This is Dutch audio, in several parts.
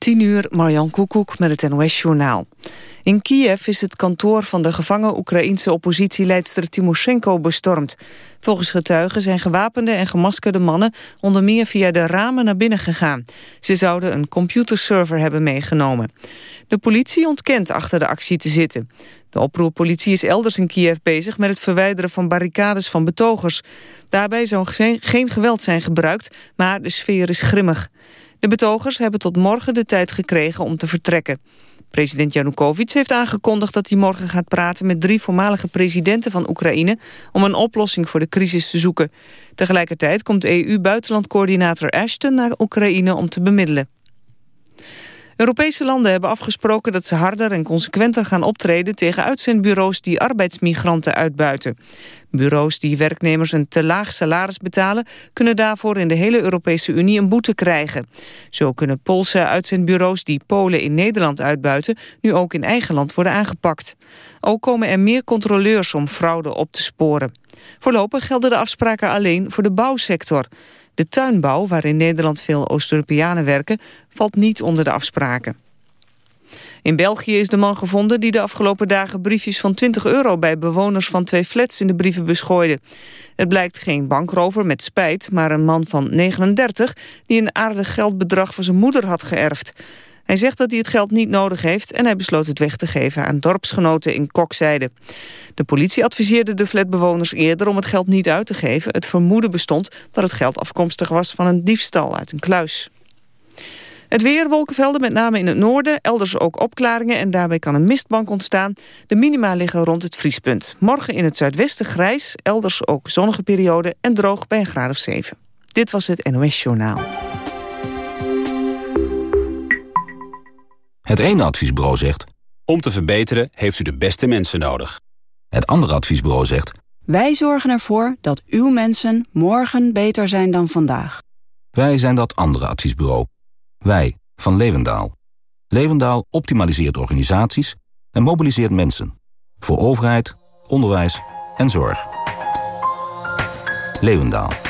10 uur, Marjan Koekoek met het NOS-journaal. In Kiev is het kantoor van de gevangen Oekraïense oppositieleidster Timoshenko bestormd. Volgens getuigen zijn gewapende en gemaskerde mannen onder meer via de ramen naar binnen gegaan. Ze zouden een computerserver hebben meegenomen. De politie ontkent achter de actie te zitten. De oproerpolitie is elders in Kiev bezig met het verwijderen van barricades van betogers. Daarbij zou geen geweld zijn gebruikt, maar de sfeer is grimmig. De betogers hebben tot morgen de tijd gekregen om te vertrekken. President Janukovic heeft aangekondigd dat hij morgen gaat praten met drie voormalige presidenten van Oekraïne om een oplossing voor de crisis te zoeken. Tegelijkertijd komt EU-buitenlandcoördinator Ashton naar Oekraïne om te bemiddelen. Europese landen hebben afgesproken dat ze harder en consequenter gaan optreden tegen uitzendbureaus die arbeidsmigranten uitbuiten. Bureaus die werknemers een te laag salaris betalen kunnen daarvoor in de hele Europese Unie een boete krijgen. Zo kunnen Poolse uitzendbureaus die Polen in Nederland uitbuiten nu ook in eigen land worden aangepakt. Ook komen er meer controleurs om fraude op te sporen. Voorlopig gelden de afspraken alleen voor de bouwsector. De tuinbouw, waarin Nederland veel Oost-Europeanen werken, valt niet onder de afspraken. In België is de man gevonden die de afgelopen dagen briefjes van 20 euro bij bewoners van twee flats in de brievenbus gooide. Het blijkt geen bankrover met spijt, maar een man van 39 die een aardig geldbedrag van zijn moeder had geërfd. Hij zegt dat hij het geld niet nodig heeft en hij besloot het weg te geven aan dorpsgenoten in Kokzijde. De politie adviseerde de flatbewoners eerder om het geld niet uit te geven. Het vermoeden bestond dat het geld afkomstig was van een diefstal uit een kluis. Het weer, wolkenvelden met name in het noorden, elders ook opklaringen en daarbij kan een mistbank ontstaan. De minima liggen rond het vriespunt. Morgen in het zuidwesten grijs, elders ook zonnige periode en droog bij een graad of 7. Dit was het NOS Journaal. Het ene adviesbureau zegt... Om te verbeteren heeft u de beste mensen nodig. Het andere adviesbureau zegt... Wij zorgen ervoor dat uw mensen morgen beter zijn dan vandaag. Wij zijn dat andere adviesbureau. Wij, van Levendaal. Levendaal optimaliseert organisaties en mobiliseert mensen. Voor overheid, onderwijs en zorg. Levendaal.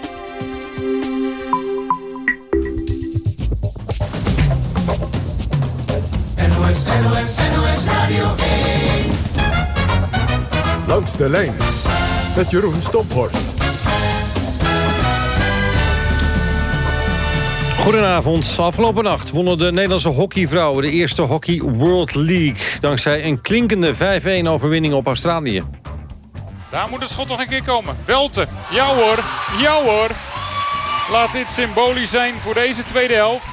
NOS, NOS, NOS Radio 1. Langs de lijn met Jeroen Stophorst. Goedenavond. Afgelopen nacht wonnen de Nederlandse hockeyvrouwen de eerste Hockey World League. Dankzij een klinkende 5-1 overwinning op Australië. Daar moet het schot nog een keer komen. Welten. Ja hoor. Ja hoor. Laat dit symbolisch zijn voor deze tweede helft.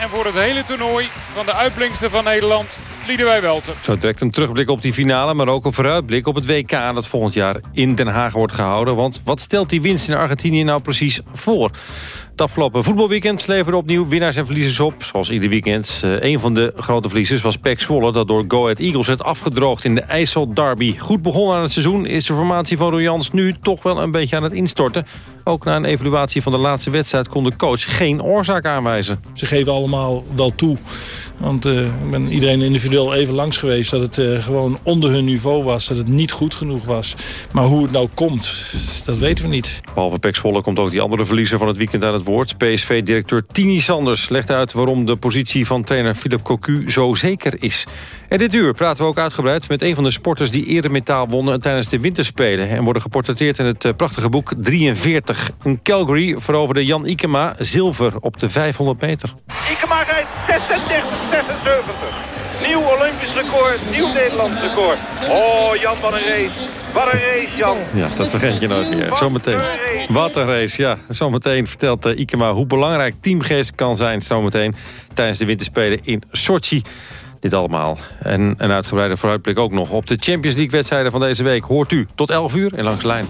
En voor het hele toernooi van de uitblinkster van Nederland, Liedewij Welten. Zo direct een terugblik op die finale, maar ook een vooruitblik op het WK... dat volgend jaar in Den Haag wordt gehouden. Want wat stelt die winst in Argentinië nou precies voor? Het afgelopen voetbalweekend leverde opnieuw winnaars en verliezers op. Zoals ieder weekend. Uh, een van de grote verliezers was Pek Zwolle... dat door Go Ahead Eagles werd afgedroogd in de IJssel Derby. Goed begonnen aan het seizoen is de formatie van Royans nu toch wel een beetje aan het instorten. Ook na een evaluatie van de laatste wedstrijd kon de coach geen oorzaak aanwijzen. Ze geven allemaal wel toe want uh, ik ben iedereen individueel even langs geweest... dat het uh, gewoon onder hun niveau was, dat het niet goed genoeg was. Maar hoe het nou komt, dat weten we niet. Behalve Pek Zwolle komt ook die andere verliezer van het weekend aan het woord. PSV-directeur Tini Sanders legt uit waarom de positie van trainer Philip Cocu zo zeker is. En dit uur praten we ook uitgebreid met een van de sporters... die eerder metaal wonnen tijdens de winterspelen... en worden geportretteerd in het eh, prachtige boek 43. In Calgary veroverde Jan Ikema zilver op de 500 meter. Ikema rijdt 36, 76. Nieuw Olympisch record, nieuw Nederlands record. Oh, Jan, wat een race. Wat een race, Jan. Ja, dat vergeet je nooit meer. Zometeen. Wat een race, ja. Zometeen vertelt uh, Ikema hoe belangrijk teamgeest kan zijn... zometeen tijdens de winterspelen in Sochi. Dit allemaal. En een uitgebreide vooruitblik ook nog op de Champions League wedstrijden van deze week. Hoort u tot 11 uur in Langs de Lijn.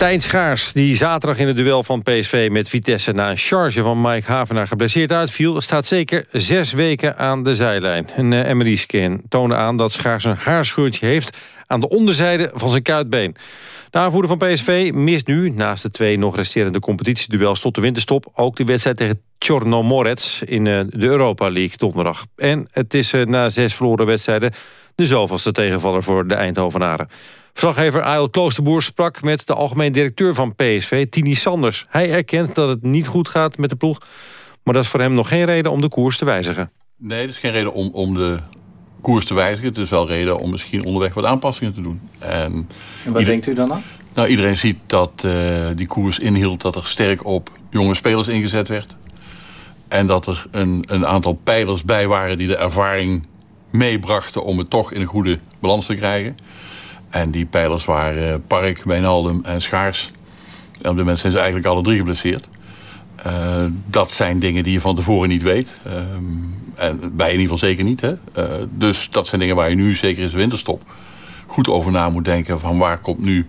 Stijn Schaars, die zaterdag in het duel van PSV met Vitesse... na een charge van Mike Havenaar geblesseerd uitviel... staat zeker zes weken aan de zijlijn. Een uh, MRI-scan toonde aan dat Schaars een haarscheurtje heeft... aan de onderzijde van zijn kuitbeen. De aanvoerder van PSV mist nu, naast de twee nog resterende competitieduels tot de winterstop... ook de wedstrijd tegen Chornomorets in uh, de Europa League donderdag. En het is uh, na zes verloren wedstrijden de zoveelste tegenvaller voor de Eindhovenaren. Verslaggever Ayel Kloosterboer sprak met de algemeen directeur van PSV, Tini Sanders. Hij erkent dat het niet goed gaat met de ploeg... maar dat is voor hem nog geen reden om de koers te wijzigen. Nee, dat is geen reden om, om de koers te wijzigen. Het is wel reden om misschien onderweg wat aanpassingen te doen. En, en wat ieder... denkt u dan aan? Nou, iedereen ziet dat uh, die koers inhield dat er sterk op jonge spelers ingezet werd. En dat er een, een aantal pijlers bij waren die de ervaring meebrachten... om het toch in een goede balans te krijgen. En die pijlers waren Park, Wijnaldum en Schaars. En op dit moment zijn ze eigenlijk alle drie geblesseerd. Uh, dat zijn dingen die je van tevoren niet weet. Uh, en wij in ieder geval zeker niet. Hè? Uh, dus dat zijn dingen waar je nu zeker in de winterstop goed over na moet denken. Van waar komt nu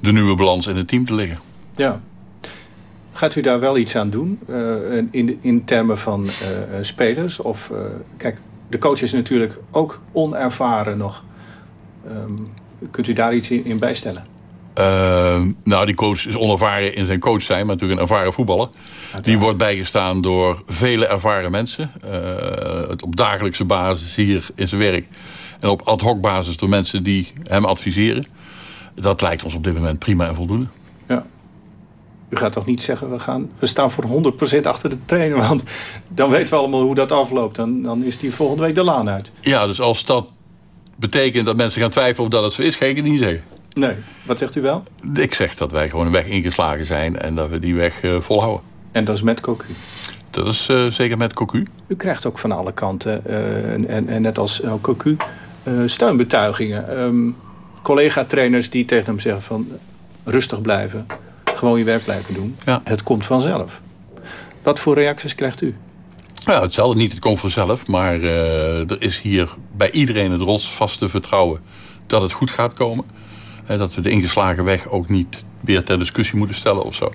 de nieuwe balans in het team te liggen. Ja. Gaat u daar wel iets aan doen? in, in termen van spelers? Of, kijk, de coach is natuurlijk ook onervaren nog. Um, Kunt u daar iets in bijstellen? Uh, nou, die coach is onervaren in zijn coach zijn, maar natuurlijk een ervaren voetballer. Die wordt bijgestaan door vele ervaren mensen. Uh, op dagelijkse basis hier in zijn werk. En op ad hoc basis door mensen die hem adviseren. Dat lijkt ons op dit moment prima en voldoende. Ja. U gaat toch niet zeggen, we, gaan, we staan voor 100% achter de trainer. Want dan weten we allemaal hoe dat afloopt. Dan, dan is die volgende week de laan uit. Ja, dus als dat betekent dat mensen gaan twijfelen of dat het zo is, ga ik het niet zeggen. Nee, wat zegt u wel? Ik zeg dat wij gewoon een weg ingeslagen zijn en dat we die weg uh, volhouden. En dat is met Cocu? Dat is uh, zeker met Cocu. U krijgt ook van alle kanten, uh, en, en, net als Cocu, steunbetuigingen. Um, Collega-trainers die tegen hem zeggen van rustig blijven, gewoon je werk blijven doen. Ja. Het komt vanzelf. Wat voor reacties krijgt u? Ja, hetzelfde niet, het komt vanzelf. Maar uh, er is hier bij iedereen het rotsvaste vertrouwen dat het goed gaat komen. Uh, dat we de ingeslagen weg ook niet weer ter discussie moeten stellen of zo.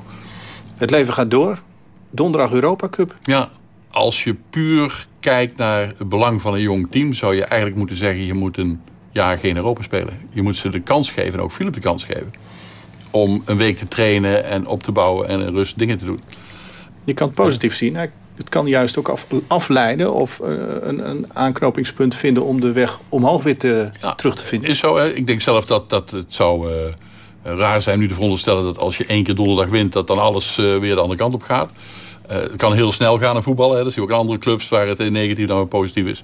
Het leven gaat door. Donderdag Europa Cup. Ja, als je puur kijkt naar het belang van een jong team... zou je eigenlijk moeten zeggen, je moet een jaar geen Europa spelen. Je moet ze de kans geven, en ook Philip de kans geven... om een week te trainen en op te bouwen en rust dingen te doen. Je kan het positief zien. Hè? Het kan juist ook af, afleiden of uh, een, een, aanknopingspunt vinden om de weg omhoog weer te, ja, terug te vinden. Is zo, hè? Ik denk zelf dat, dat het zou uh, raar zijn nu te veronderstellen dat als je één keer donderdag wint, dat dan alles uh, weer de andere kant op gaat. het kan heel snel gaan in voetbal. Hè? Dat zie je ook in andere clubs waar het negatief dan positief is.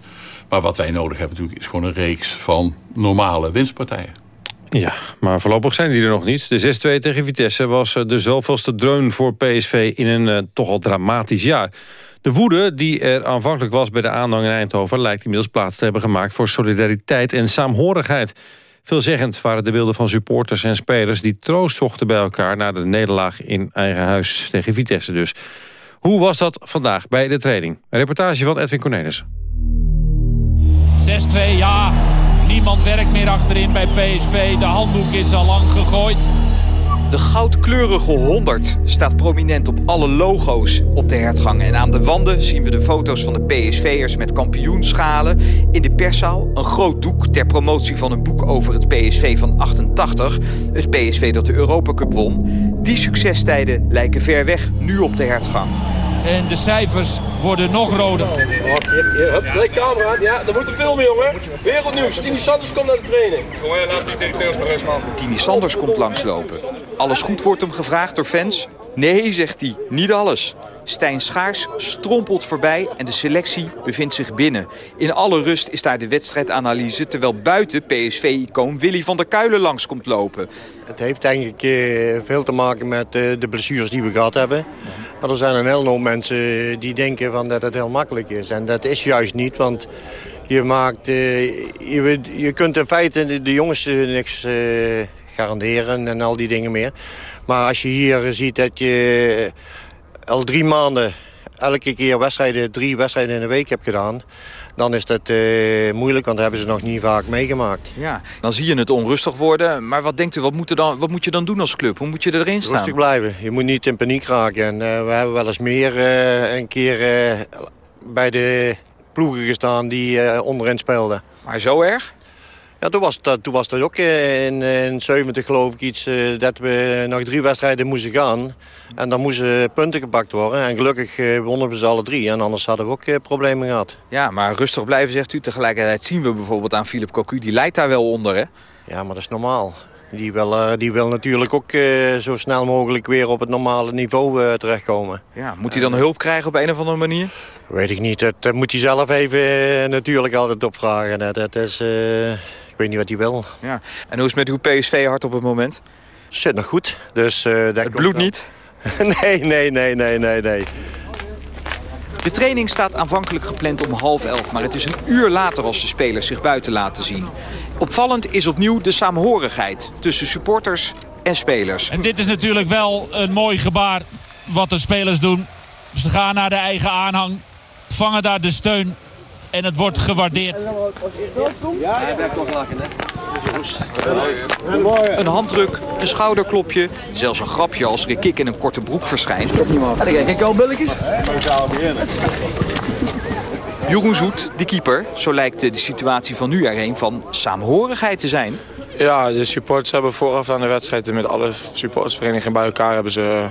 Maar wat wij nodig hebben natuurlijk is gewoon een reeks van normale winstpartijen. Ja, maar voorlopig zijn die er nog niet. De 6-2 tegen Vitesse was de zoveelste dreun voor PSV in een uh, toch al dramatisch jaar. De woede die er aanvankelijk was bij de aanhang in Eindhoven... lijkt inmiddels plaats te hebben gemaakt voor solidariteit en saamhorigheid. Veelzeggend waren de beelden van supporters en spelers... die troost zochten bij elkaar na de nederlaag in eigen huis tegen Vitesse dus. Hoe was dat vandaag bij de training? Een reportage van Edwin Cornelis. 6-2, ja. Niemand werkt meer achterin bij PSV. De handdoek is al lang gegooid. De goudkleurige 100 staat prominent op alle logo's op de hertgang. En aan de wanden zien we de foto's van de PSV'ers met kampioenschalen. In de perszaal een groot doek ter promotie van een boek over het PSV van 88. Het PSV dat de Europa Cup won. Die succestijden lijken ver weg nu op de hertgang. En de cijfers worden nog roder. De camera. Ja, dan moet filmen, jongen. Wereldnieuws. Tini Sanders komt naar de training. Kom maar, laat die directeurs maar rust, man. Tini Sanders komt langslopen. Alles goed wordt hem gevraagd door fans? Nee, zegt hij, niet alles. Stijn Schaars strompelt voorbij en de selectie bevindt zich binnen. In alle rust is daar de wedstrijdanalyse... terwijl buiten PSV-icoon Willy van der Kuilen langs komt lopen. Het heeft ik eh, veel te maken met eh, de blessures die we gehad hebben. Maar er zijn een hele hoop mensen die denken van dat het heel makkelijk is. En dat is juist niet, want je, maakt, uh, je, je kunt in feite de jongens niks garanderen en al die dingen meer. Maar als je hier ziet dat je al drie maanden elke keer wedstrijden, drie wedstrijden in de week heb gedaan... dan is dat uh, moeilijk, want dat hebben ze nog niet vaak meegemaakt. Ja, dan zie je het onrustig worden. Maar wat denkt u, wat moet, er dan, wat moet je dan doen als club? Hoe moet je erin staan? Rustig blijven. Je moet niet in paniek raken. En, uh, we hebben wel eens meer uh, een keer bij de ploegen gestaan die onderin speelden. Maar zo erg? Ja, toen was, dat, toen was dat ook in, in 70 geloof ik iets dat we nog drie wedstrijden moesten gaan. En dan moesten punten gepakt worden. En gelukkig wonnen we ze alle drie. En anders hadden we ook problemen gehad. Ja, maar rustig blijven zegt u. Tegelijkertijd zien we bijvoorbeeld aan Philip Cocu. Die leidt daar wel onder, hè? Ja, maar dat is normaal. Die wil, die wil natuurlijk ook uh, zo snel mogelijk weer op het normale niveau uh, terechtkomen. Ja, moet hij dan hulp krijgen op een of andere manier? Weet ik niet. Dat, dat moet hij zelf even uh, natuurlijk altijd opvragen. Dat is, ik weet niet wat hij wil. Ja. En hoe is het met uw PSV-hart op het moment? Zit nog goed. Dus, dat het bloedt niet? nee, nee, nee, nee, nee, nee. De training staat aanvankelijk gepland om half elf, maar het is een uur later als de spelers zich buiten laten zien. Opvallend is opnieuw de saamhorigheid tussen supporters en spelers. En dit is natuurlijk wel een mooi gebaar wat de spelers doen. Ze gaan naar de eigen aanhang, vangen daar de steun en het wordt gewaardeerd. Ja, hij blijft toch lachen, hè? Een handdruk, een schouderklopje, zelfs een grapje als Rick in een korte broek verschijnt. Geen koolbilletjes? Jeroen Zoet, de keeper. Zo lijkt de situatie van nu erheen van saamhorigheid te zijn. Ja, de supporters hebben vooraf aan de wedstrijd... met alle supportersverenigingen bij elkaar... hebben ze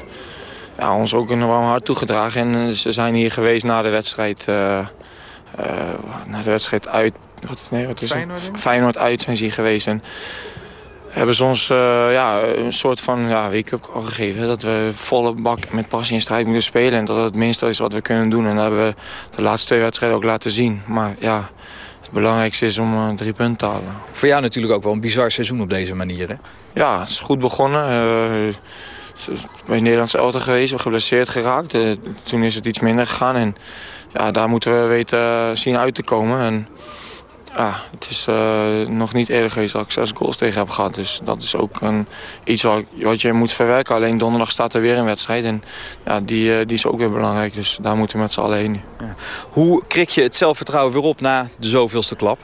ja, ons ook een warm hart toegedragen. En ze zijn hier geweest na de wedstrijd... Uh, uh, na de wedstrijd uit... Wat, nee, wat is Feyenoord, het? Feyenoord uit zijn ze hier geweest. En hebben ze ons uh, ja, een soort van ja, al gegeven. Dat we volle bak met passie en strijd moeten spelen. En dat het het minste is wat we kunnen doen. En dat hebben we de laatste twee wedstrijden ook laten zien. Maar ja, het belangrijkste is om uh, drie punten te halen. Voor jou natuurlijk ook wel een bizar seizoen op deze manier, hè? Ja, het is goed begonnen. Uh, bij Nederlands elftal geweest, we geblesseerd geraakt. toen is het iets minder gegaan. En ja, daar moeten we weten zien uit te komen. En ja, het is uh, nog niet eerder geweest dat ik zes goals tegen heb gehad. Dus dat is ook een, iets wat, wat je moet verwerken. Alleen donderdag staat er weer een wedstrijd. En ja, die, uh, die is ook weer belangrijk. Dus daar moeten we met z'n allen heen. Hoe krik je het zelfvertrouwen weer op na de zoveelste klap?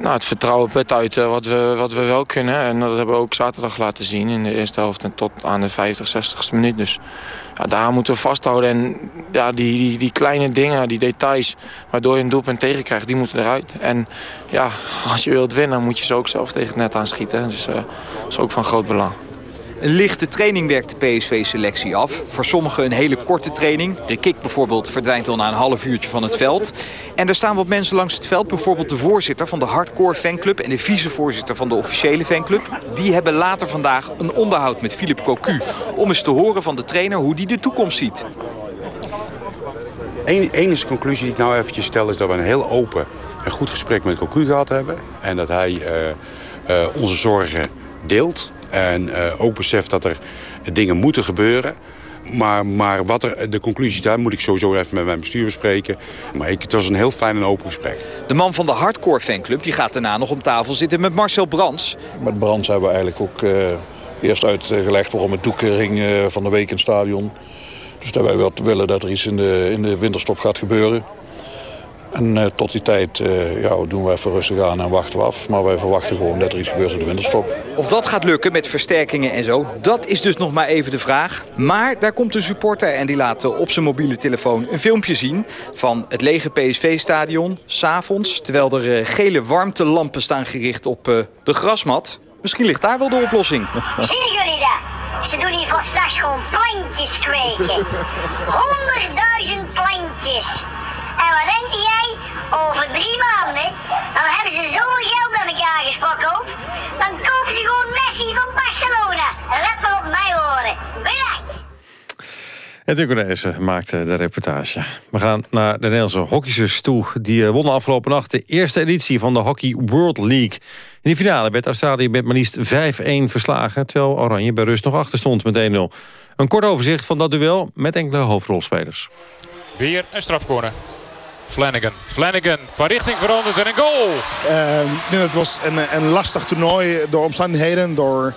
Nou, het vertrouwen put uit uh, wat, we, wat we wel kunnen. En dat hebben we ook zaterdag laten zien in de eerste helft en tot aan de 50, 60ste minuut. Dus ja, daar moeten we vasthouden. En ja, die, die, die kleine dingen, die details waardoor je een doelpunt tegenkrijgt, die moeten eruit. En ja, als je wilt winnen, moet je ze ook zelf tegen het net aanschieten. Dus dat is ook van groot belang. Een lichte training werkt de PSV-selectie af. Voor sommigen een hele korte training. De kick bijvoorbeeld verdwijnt al na een half uurtje van het veld. En er staan wat mensen langs het veld. Bijvoorbeeld de voorzitter van de hardcore fanclub... en de vicevoorzitter van de officiële fanclub. Die hebben later vandaag een onderhoud met Philip Cocu... om eens te horen van de trainer hoe die de toekomst ziet. De enige conclusie die ik nou eventjes stel... is dat we een heel open en goed gesprek met Cocu gehad hebben. En dat hij uh, uh, onze zorgen deelt en uh, ook beseft dat er dingen moeten gebeuren. Maar, maar wat er, de conclusie daar moet ik sowieso even met mijn bestuur bespreken. Maar ik, het was een heel fijn en open gesprek. De man van de hardcore fanclub die gaat daarna nog om tafel zitten met Marcel Brands. Met Brands hebben we eigenlijk ook uh, eerst uitgelegd waarom het toekering uh, van de week in het stadion. Dus dat wij wel willen dat er iets in de, in de winterstop gaat gebeuren. En uh, tot die tijd uh, ja, doen we even rustig aan en wachten we af. Maar wij verwachten gewoon dat er iets gebeurt in de winterstop. Of dat gaat lukken met versterkingen en zo, dat is dus nog maar even de vraag. Maar daar komt een supporter en die laat op zijn mobiele telefoon een filmpje zien... van het lege PSV-stadion, s'avonds... terwijl er uh, gele warmtelampen staan gericht op de grasmat. Misschien ligt daar wel de oplossing. Zien jullie dat? Ze doen hier van straks gewoon plantjes kweken. Honderdduizend plantjes. En wat denk jij? Over drie maanden, dan hebben ze zoveel geld bij elkaar gesprokkeld. Dan kopen ze gewoon Messi van Barcelona. Let maar op mij horen. Bedankt. Het Cornelissen maakte de reportage. We gaan naar de Nederlandse hockeysters toe. Die eh, wonnen afgelopen nacht de eerste editie van de Hockey World League. In de finale werd Australië met maar liefst 5-1 verslagen... terwijl Oranje bij rust nog achter stond met 1-0. Een kort overzicht van dat duel met enkele hoofdrolspelers. Weer een strafcorner. Flanagan. Flanagan van richting veranderd en een goal. Uh, ik denk het was een, een lastig toernooi door omstandigheden, door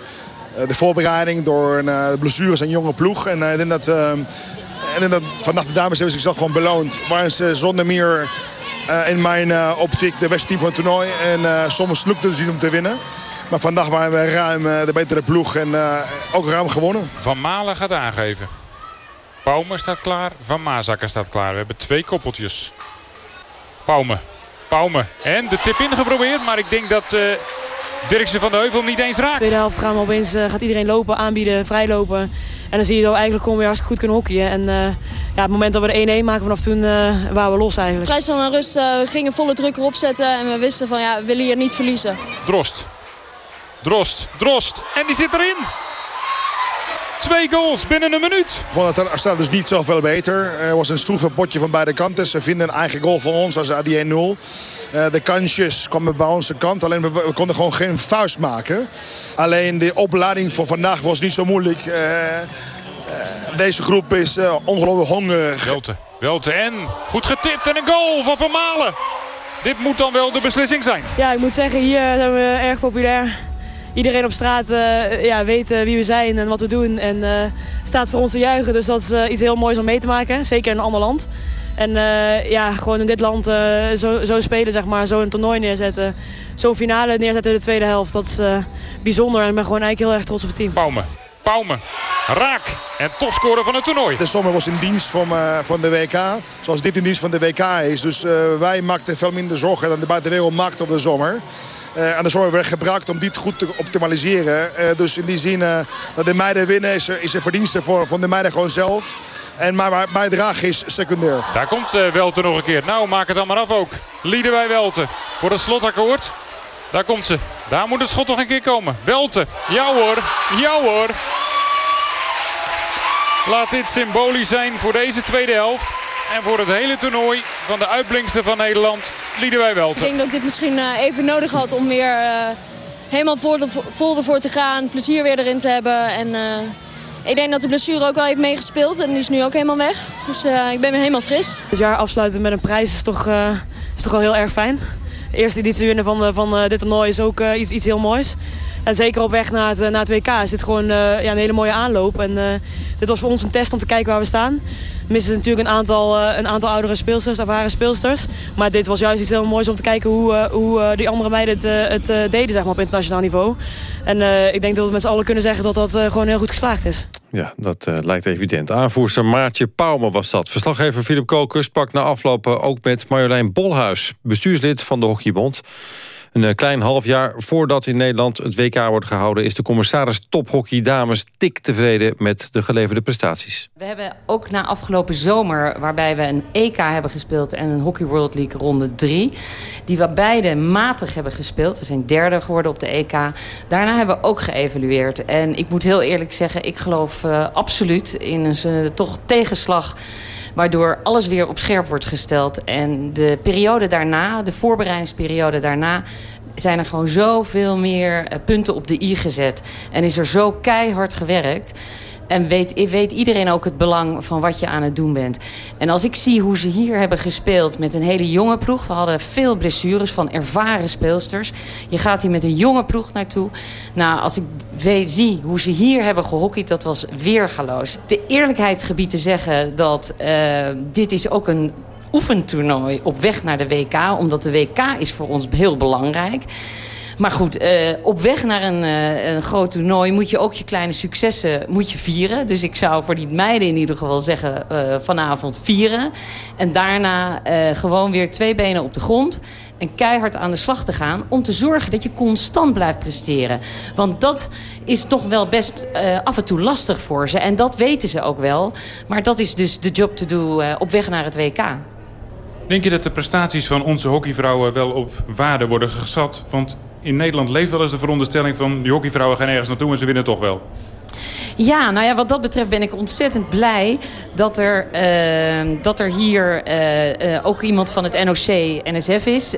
uh, de voorbereiding, door uh, de blessures en jonge ploeg. En ik denk dat en dat, vandaag de dames hebben zichzelf gewoon beloond. Waren ze zonder meer uh, in mijn uh, optiek de beste team van het toernooi. En uh, soms lukte het niet om te winnen. Maar vandaag waren we ruim de betere ploeg en ook ruim gewonnen. Van Malen gaat aangeven. Pauwme staat klaar, Van Mazakker staat klaar. We hebben twee koppeltjes. Pauwme, Pauwme. En de tip in geprobeerd, maar ik denk dat... Dirkse van de Heuvel hem niet eens raakt. tweede helft gaan we opeens, gaat iedereen lopen, aanbieden, vrijlopen. En dan zie je dat we eigenlijk gewoon weer hartstikke goed kunnen hockeyen. En uh, ja, op het moment dat we de 1-1 maken vanaf toen uh, waren we los eigenlijk. Vrij snel naar rust uh, gingen volle druk erop zetten. En we wisten van ja, we willen hier niet verliezen. Drost. Drost. Drost. En die zit erin. Twee goals binnen een minuut. Ik vond het staat dus niet zoveel beter. Er was een stroeve potje van beide kanten. Ze vinden een eigen goal van ons als die 1-0. Uh, de kansjes kwamen bij onze kant. Alleen we, we, konden gewoon geen vuist maken. Alleen de opleiding voor vandaag was niet zo moeilijk. Uh, uh, deze groep is ongelooflijk hongerig. Welte, Welte en goed getipt en een goal van Van Malen. Dit moet dan wel de beslissing zijn. Ja, ik moet zeggen, hier zijn we erg populair iedereen op straat uh, ja, weet uh, wie we zijn en wat we doen. En uh, staat voor ons te juichen. Dus dat is iets heel moois om mee te maken. Zeker in een ander land. En ja, gewoon in dit land zo, zo, spelen, zeg maar. Zo een toernooi neerzetten. Zo'n finale neerzetten in de tweede helft. Dat is bijzonder. En ik ben gewoon eigenlijk heel erg trots op het team. Pauwme. Raak. En topscorer van het toernooi. De zomer was in dienst van, uh, van de WK. Zoals dit in dienst van de WK is. Dus uh, wij maakten veel minder zorgen dan de buitenwereld maakt op de zomer. Uh, en de zomer werd gebruikt om dit goed te optimaliseren. dus in die zin dat de meiden winnen is is er verdienste voor, van de meiden gewoon zelf. En maar bijdrage is secundair. Daar komt Welten nog een keer. Nou, maak het dan maar af ook. wij Welten voor het slotakkoord. Daar komt ze. Daar moet het schot nog een keer komen. Welten. Ja hoor. Ja hoor. Laat dit symbolisch zijn voor deze tweede helft. En voor het hele toernooi van de uitblinkster van Nederland, Liedewij Welten. Ik denk dat ik dit misschien uh, even nodig had om weer uh, helemaal vol, de, vol ervoor te gaan. Plezier weer erin te hebben. En uh, ik denk dat de blessure ook wel heeft meegespeeld. En die is nu ook helemaal weg. Dus ik ben weer helemaal fris. Het jaar afsluiten met een prijs is toch, is toch wel heel erg fijn. Eerste editie winnen van, van dit toernooi is ook iets, iets heel moois. En zeker op weg naar het, naar het WK is dit gewoon uh, ja, een hele mooie aanloop. En uh, dit was voor ons een test om te kijken waar we staan. We missen natuurlijk een aantal, een aantal oudere speelsters, ervaren speelsters. Maar dit was juist iets heel moois om te kijken hoe, hoe die andere meiden het, het deden zeg maar, op internationaal niveau. En ik denk dat we met z'n allen kunnen zeggen dat dat gewoon heel goed geslaagd is. Ja, dat lijkt evident. Aanvoerster Maartje Pauwme was dat. Verslaggever Philip Kokers sprak na aflopen ook met Marjolein Bolhuis... bestuurslid van de Hockeybond. Een eh, klein half jaar voordat in Nederland het WK wordt gehouden... is de commissaris tophockey dames tik tevreden met de geleverde prestaties. We hebben ook na afgelopen zomer, waarbij we een EK hebben gespeeld... en een Hockey World League ronde 3, die we beide matig hebben gespeeld. We zijn derde geworden op de EK. Daarna hebben we ook geëvalueerd. En ik moet heel eerlijk zeggen, ik geloof uh, absoluut in een uh, toch tegenslag waardoor alles weer op scherp wordt gesteld. En de periode daarna, de voorbereidingsperiode daarna zijn er gewoon zoveel meer eh, punten op de i gezet. En is er zo keihard gewerkt. En weet, weet iedereen ook het belang van wat je aan het doen bent. En als ik zie hoe ze hier hebben gespeeld met een hele jonge ploeg. We hadden veel blessures van ervaren speelsters. Je gaat hier met een jonge ploeg naartoe. Nou, als ik weet, zie hoe ze hier hebben gehockeyd, dat was weergaloos. De eerlijkheid gebied te zeggen dat uh, dit is ook een oefentoernooi op weg naar de WK. Omdat de WK is voor ons heel belangrijk. Maar goed, uh, op weg naar een, uh, een, groot toernooi moet je ook je kleine successen moet je vieren. Dus ik zou voor die meiden in ieder geval zeggen vanavond vieren. En daarna gewoon weer twee benen op de grond. En keihard aan de slag te gaan om te zorgen dat je constant blijft presteren. Want dat is toch wel best af en toe lastig voor ze. En dat weten ze ook wel. Maar dat is dus de job to do op weg naar het WK. Denk je dat de prestaties van onze hockeyvrouwen wel op waarde worden geschat? Want in Nederland leeft wel eens de veronderstelling van... die hockeyvrouwen gaan ergens naartoe en ze winnen toch wel. Ja, nou ja, wat dat betreft ben ik ontzettend blij dat er, uh, dat er hier uh, uh, ook iemand van het NOC-NSF is.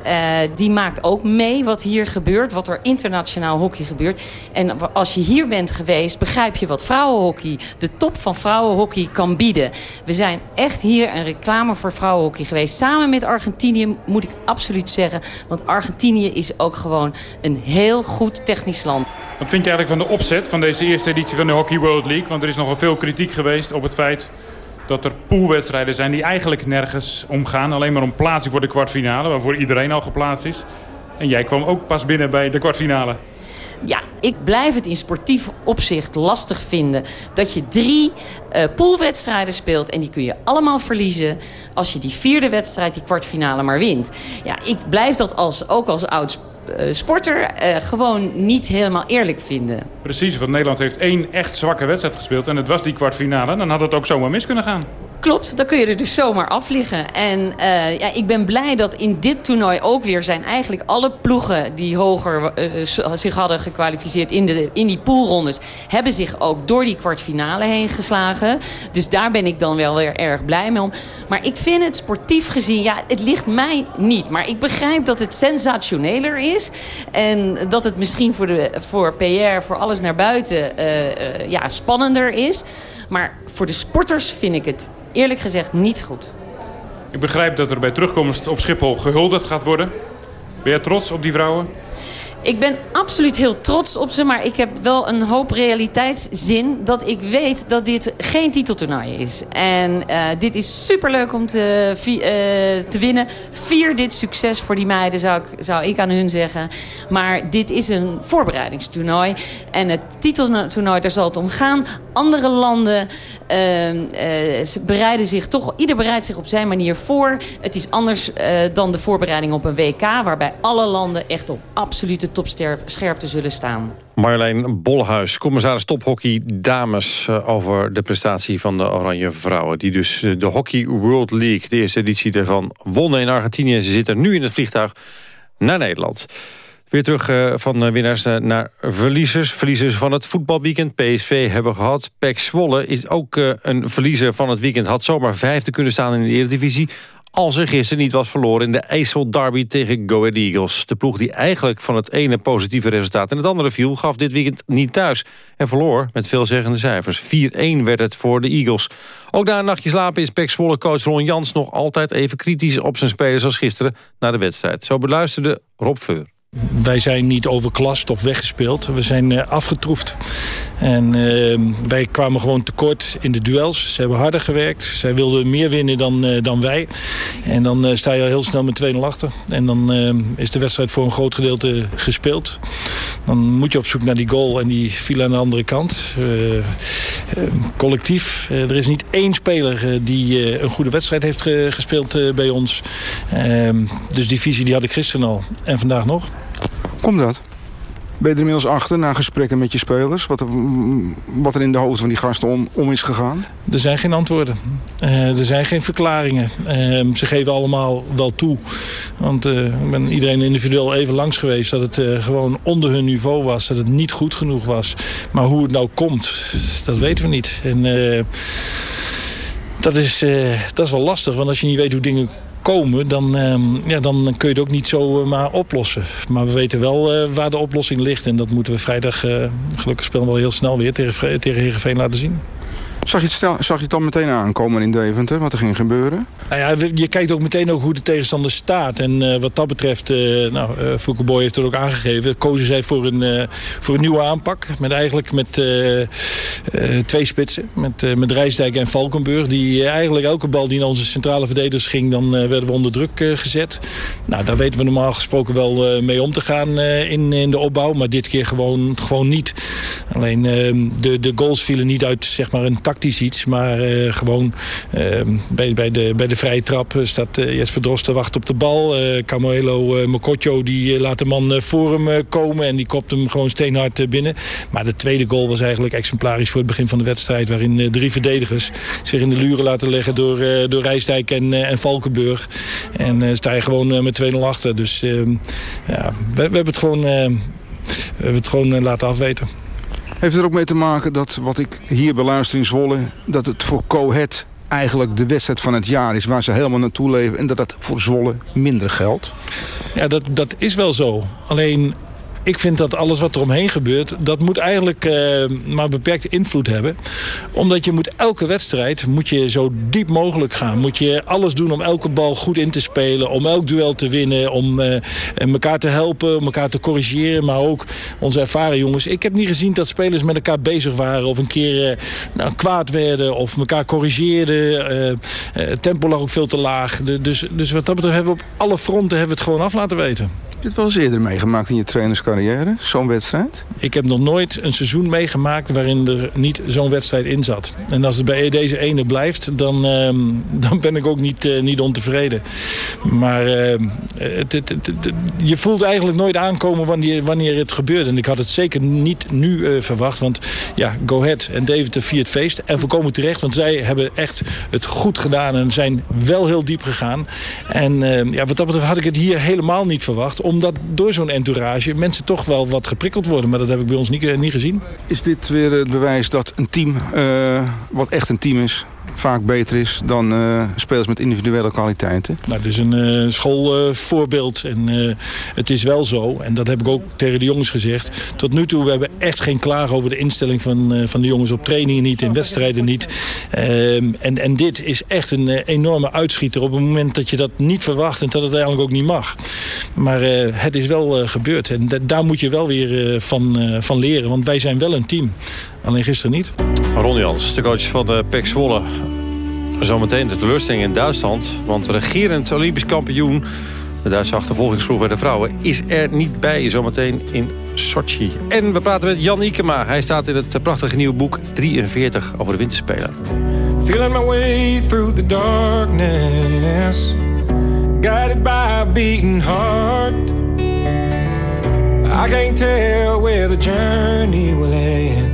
die maakt ook mee wat hier gebeurt, wat er internationaal hockey gebeurt. En als je hier bent geweest, begrijp je wat vrouwenhockey, de top van vrouwenhockey, kan bieden. We zijn echt hier een reclame voor vrouwenhockey geweest. Samen met Argentinië moet ik absoluut zeggen. Want Argentinië is ook gewoon een heel goed technisch land. Wat vind je eigenlijk van de opzet van deze eerste editie van de Hockey World League? Want er is nogal veel kritiek geweest op het feit dat er poolwedstrijden zijn die eigenlijk nergens omgaan. Alleen maar om plaatsing voor de kwartfinale, waarvoor iedereen al geplaatst is. En jij kwam ook pas binnen bij de kwartfinale. Ja, ik blijf het in sportief opzicht lastig vinden... dat je drie uh, poolwedstrijden speelt en die kun je allemaal verliezen... als je die vierde wedstrijd, die kwartfinale, maar wint. Ja, ik blijf dat als, ook als oud sporter uh, gewoon niet helemaal eerlijk vinden. Precies, want Nederland heeft één echt zwakke wedstrijd gespeeld... en het was die kwartfinale, dan had het ook zomaar mis kunnen gaan. Klopt, dan kun je er dus zomaar afliggen. En uh, ja, ik ben blij dat in dit toernooi ook weer zijn eigenlijk alle ploegen die hoger uh, zich hadden gekwalificeerd in, de, in die poolrondes, hebben zich ook door die kwartfinale heen geslagen. Dus daar ben ik dan wel weer erg blij mee om. Maar ik vind het sportief gezien, ja, het ligt mij niet. Maar ik begrijp dat het sensationeler is. En dat het misschien voor, de, voor PR, voor alles naar buiten, uh, ja, spannender is. Maar voor de sporters vind ik het eerlijk gezegd niet goed. Ik begrijp dat er bij terugkomst op Schiphol gehuldigd gaat worden. Ben je trots op die vrouwen? Ik ben absoluut heel trots op ze, maar ik heb wel een hoop realiteitszin dat ik weet dat dit geen titeltoernooi is. En uh, dit is superleuk om te, uh, te winnen. Vier dit succes voor die meiden, zou ik, zou ik aan hun zeggen. Maar dit is een voorbereidingstoernooi. En het titeltoernooi, daar zal het om gaan. Andere landen uh, bereiden zich toch, ieder bereidt zich op zijn manier voor. Het is anders dan de voorbereiding op een WK, waarbij alle landen echt op absolute topscherpte zullen staan. Marjolein Bolhuis, commissaris tophockey dames... Eh, over de prestatie van de Oranje Vrouwen. Die dus eh, de Hockey World League, de eerste editie ervan, wonnen in Argentinië. Ze zitten nu in het vliegtuig naar Nederland. Weer terug uh, van winnaars naar verliezers. Verliezers van het voetbalweekend. PSV hebben gehad. PEC Zwolle is ook een verliezer van het weekend. Had zomaar vijfde kunnen staan in de Eredivisie als er gisteren niet was verloren in de IJssel Derby tegen Go Ahead Eagles. De ploeg die eigenlijk van het ene positieve resultaat en het andere viel... gaf dit weekend niet thuis en verloor met veelzeggende cijfers. 4-1 werd het voor de Eagles. Ook na een nachtje slapen is Pek Zwolle coach Ron Jans... nog altijd even kritisch op zijn spelers als gisteren na de wedstrijd. Zo beluisterde Rob Veur. Wij zijn niet overklast of weggespeeld. We zijn uh, afgetroefd. En uh, wij kwamen gewoon tekort in de duels. Ze hebben harder gewerkt. Zij wilden meer winnen dan, uh, dan wij. En dan sta je al heel snel met 2-0 achter. En dan is de wedstrijd voor een groot gedeelte gespeeld. Dan moet je op zoek naar die goal. En die viel aan de andere kant. collectief. er is niet één speler die een goede wedstrijd heeft ge gespeeld bij ons. Ehm, dus die visie die had ik gisteren al. En vandaag nog. Komt dat? Ben je er inmiddels achter na gesprekken met je spelers? Wat er, wat er in de hoofd van die gasten om, om is gegaan? Er zijn geen antwoorden. Uh, er zijn geen verklaringen. Uh, ze geven allemaal wel toe. Want uh, ik ben iedereen individueel even langs geweest... dat het gewoon onder hun niveau was. Dat het niet goed genoeg was. Maar hoe het nou komt, dat weten we niet. En dat, is, dat is wel lastig. Want als je niet weet hoe dingen komen, dan, uh, ja, dan kun je het ook niet zomaar oplossen. Maar we weten wel uh, waar de oplossing ligt. En dat moeten we vrijdag, uh, gelukkig spelen we wel heel snel weer, tegen, tegen Heerenveen laten zien. Zag je, het zag je dan meteen aankomen in Deventer, wat er ging gebeuren? Nou ja, je kijkt ook meteen ook hoe de tegenstander staat. En uh, wat dat betreft, uh, nou, Foucault heeft het ook aangegeven... kozen zij voor een, voor een nieuwe aanpak. Met eigenlijk met twee spitsen. Met, met Rijsdijk en Valkenburg. Die eigenlijk elke bal die naar onze centrale verdedigers ging... dan werden we onder druk gezet. Nou, daar weten we normaal gesproken wel mee om te gaan in, in de opbouw. Maar dit keer gewoon, gewoon niet. Alleen ehm, de, de goals vielen niet uit zeg maar, een tactisch iets. Maar uh, gewoon uh, bij, bij, de, bij de vrije trap staat uh, Jesper Drost te wachten op de bal. Camuelo Mokotjo die laat de man voor hem komen. En die kopt hem gewoon steenhard binnen. Maar de tweede goal was eigenlijk exemplarisch voor het begin van de wedstrijd. Waarin drie verdedigers zich in de luren laten leggen door, door Rijsdijk en, en Valkenburg. En sta je gewoon met 2-0 achter. Dus ehm, ja, we, we, hebben het gewoon, we hebben het gewoon laten afweten. Heeft er ook mee te maken dat, wat ik hier beluister in Zwolle... dat het voor Cohet eigenlijk de wedstrijd van het jaar is waar ze helemaal naartoe leven... en dat dat voor Zwolle minder geldt? Ja, dat, dat is wel zo. Alleen ik vind dat alles wat er omheen gebeurt... dat moet eigenlijk uh, maar beperkte invloed hebben. Omdat je moet elke wedstrijd moet je zo diep mogelijk gaan. Moet je alles doen om elke bal goed in te spelen. Om elk duel te winnen. Om uh, elkaar te helpen. Om elkaar te corrigeren. Maar ook onze ervaren jongens. Ik heb niet gezien dat spelers met elkaar bezig waren. Of een keer uh, nou, kwaad werden. Of elkaar corrigeerden. tempo lag ook veel te laag. Dus, dus wat dat betreft hebben we op alle fronten hebben we het gewoon af laten weten. Het wel eens eerder meegemaakt in je trainerscarrière? Zo'n wedstrijd? Ik heb nog nooit een seizoen meegemaakt waarin er niet zo'n wedstrijd in zat. En als het bij deze ene blijft, dan, uh, dan ben ik ook niet, uh, niet ontevreden. Maar uh, het, je voelt eigenlijk nooit aankomen wanneer, wanneer het gebeurt. En ik had het zeker niet nu uh, verwacht. Want ja, Go Ahead en David viert feest. En voorkomen terecht, want zij hebben echt het goed gedaan. En zijn wel heel diep gegaan. En ja, wat dat betreft had ik het hier helemaal niet verwacht. Omdat door zo'n entourage mensen toch wel wat geprikkeld worden. Maar dat heb ik bij ons niet, niet gezien. Is dit weer het bewijs dat een team, uh, wat echt een team is, vaak beter is dan uh, spelers met individuele kwaliteiten? Nou, het is een uh, schoolvoorbeeld en uh, het is wel zo. En dat heb ik ook tegen de jongens gezegd. Tot nu toe, we hebben echt geen klaag over de instelling van, van de jongens op trainingen niet, in wedstrijden niet. Ehm, en, en dit is echt een enorme uitschieter op het moment dat je dat niet verwacht en dat het eigenlijk ook niet mag. Maar het is wel gebeurd en daar moet je wel weer van, van leren, want wij zijn wel een team. Alleen gisteren niet. Ron Jans, de coach van de PEC Zwolle. Zometeen de teleurstelling in Duitsland. Want regerend Olympisch kampioen, de Duitse achtervolgingsgroep bij de vrouwen... is er niet bij, zometeen in Sochi. En we praten met Jan Ikema. Hij staat in het prachtige nieuwe boek 43 over de winterspelen. Feeling my way through the darkness Guided by a beating heart I can't tell where the journey will end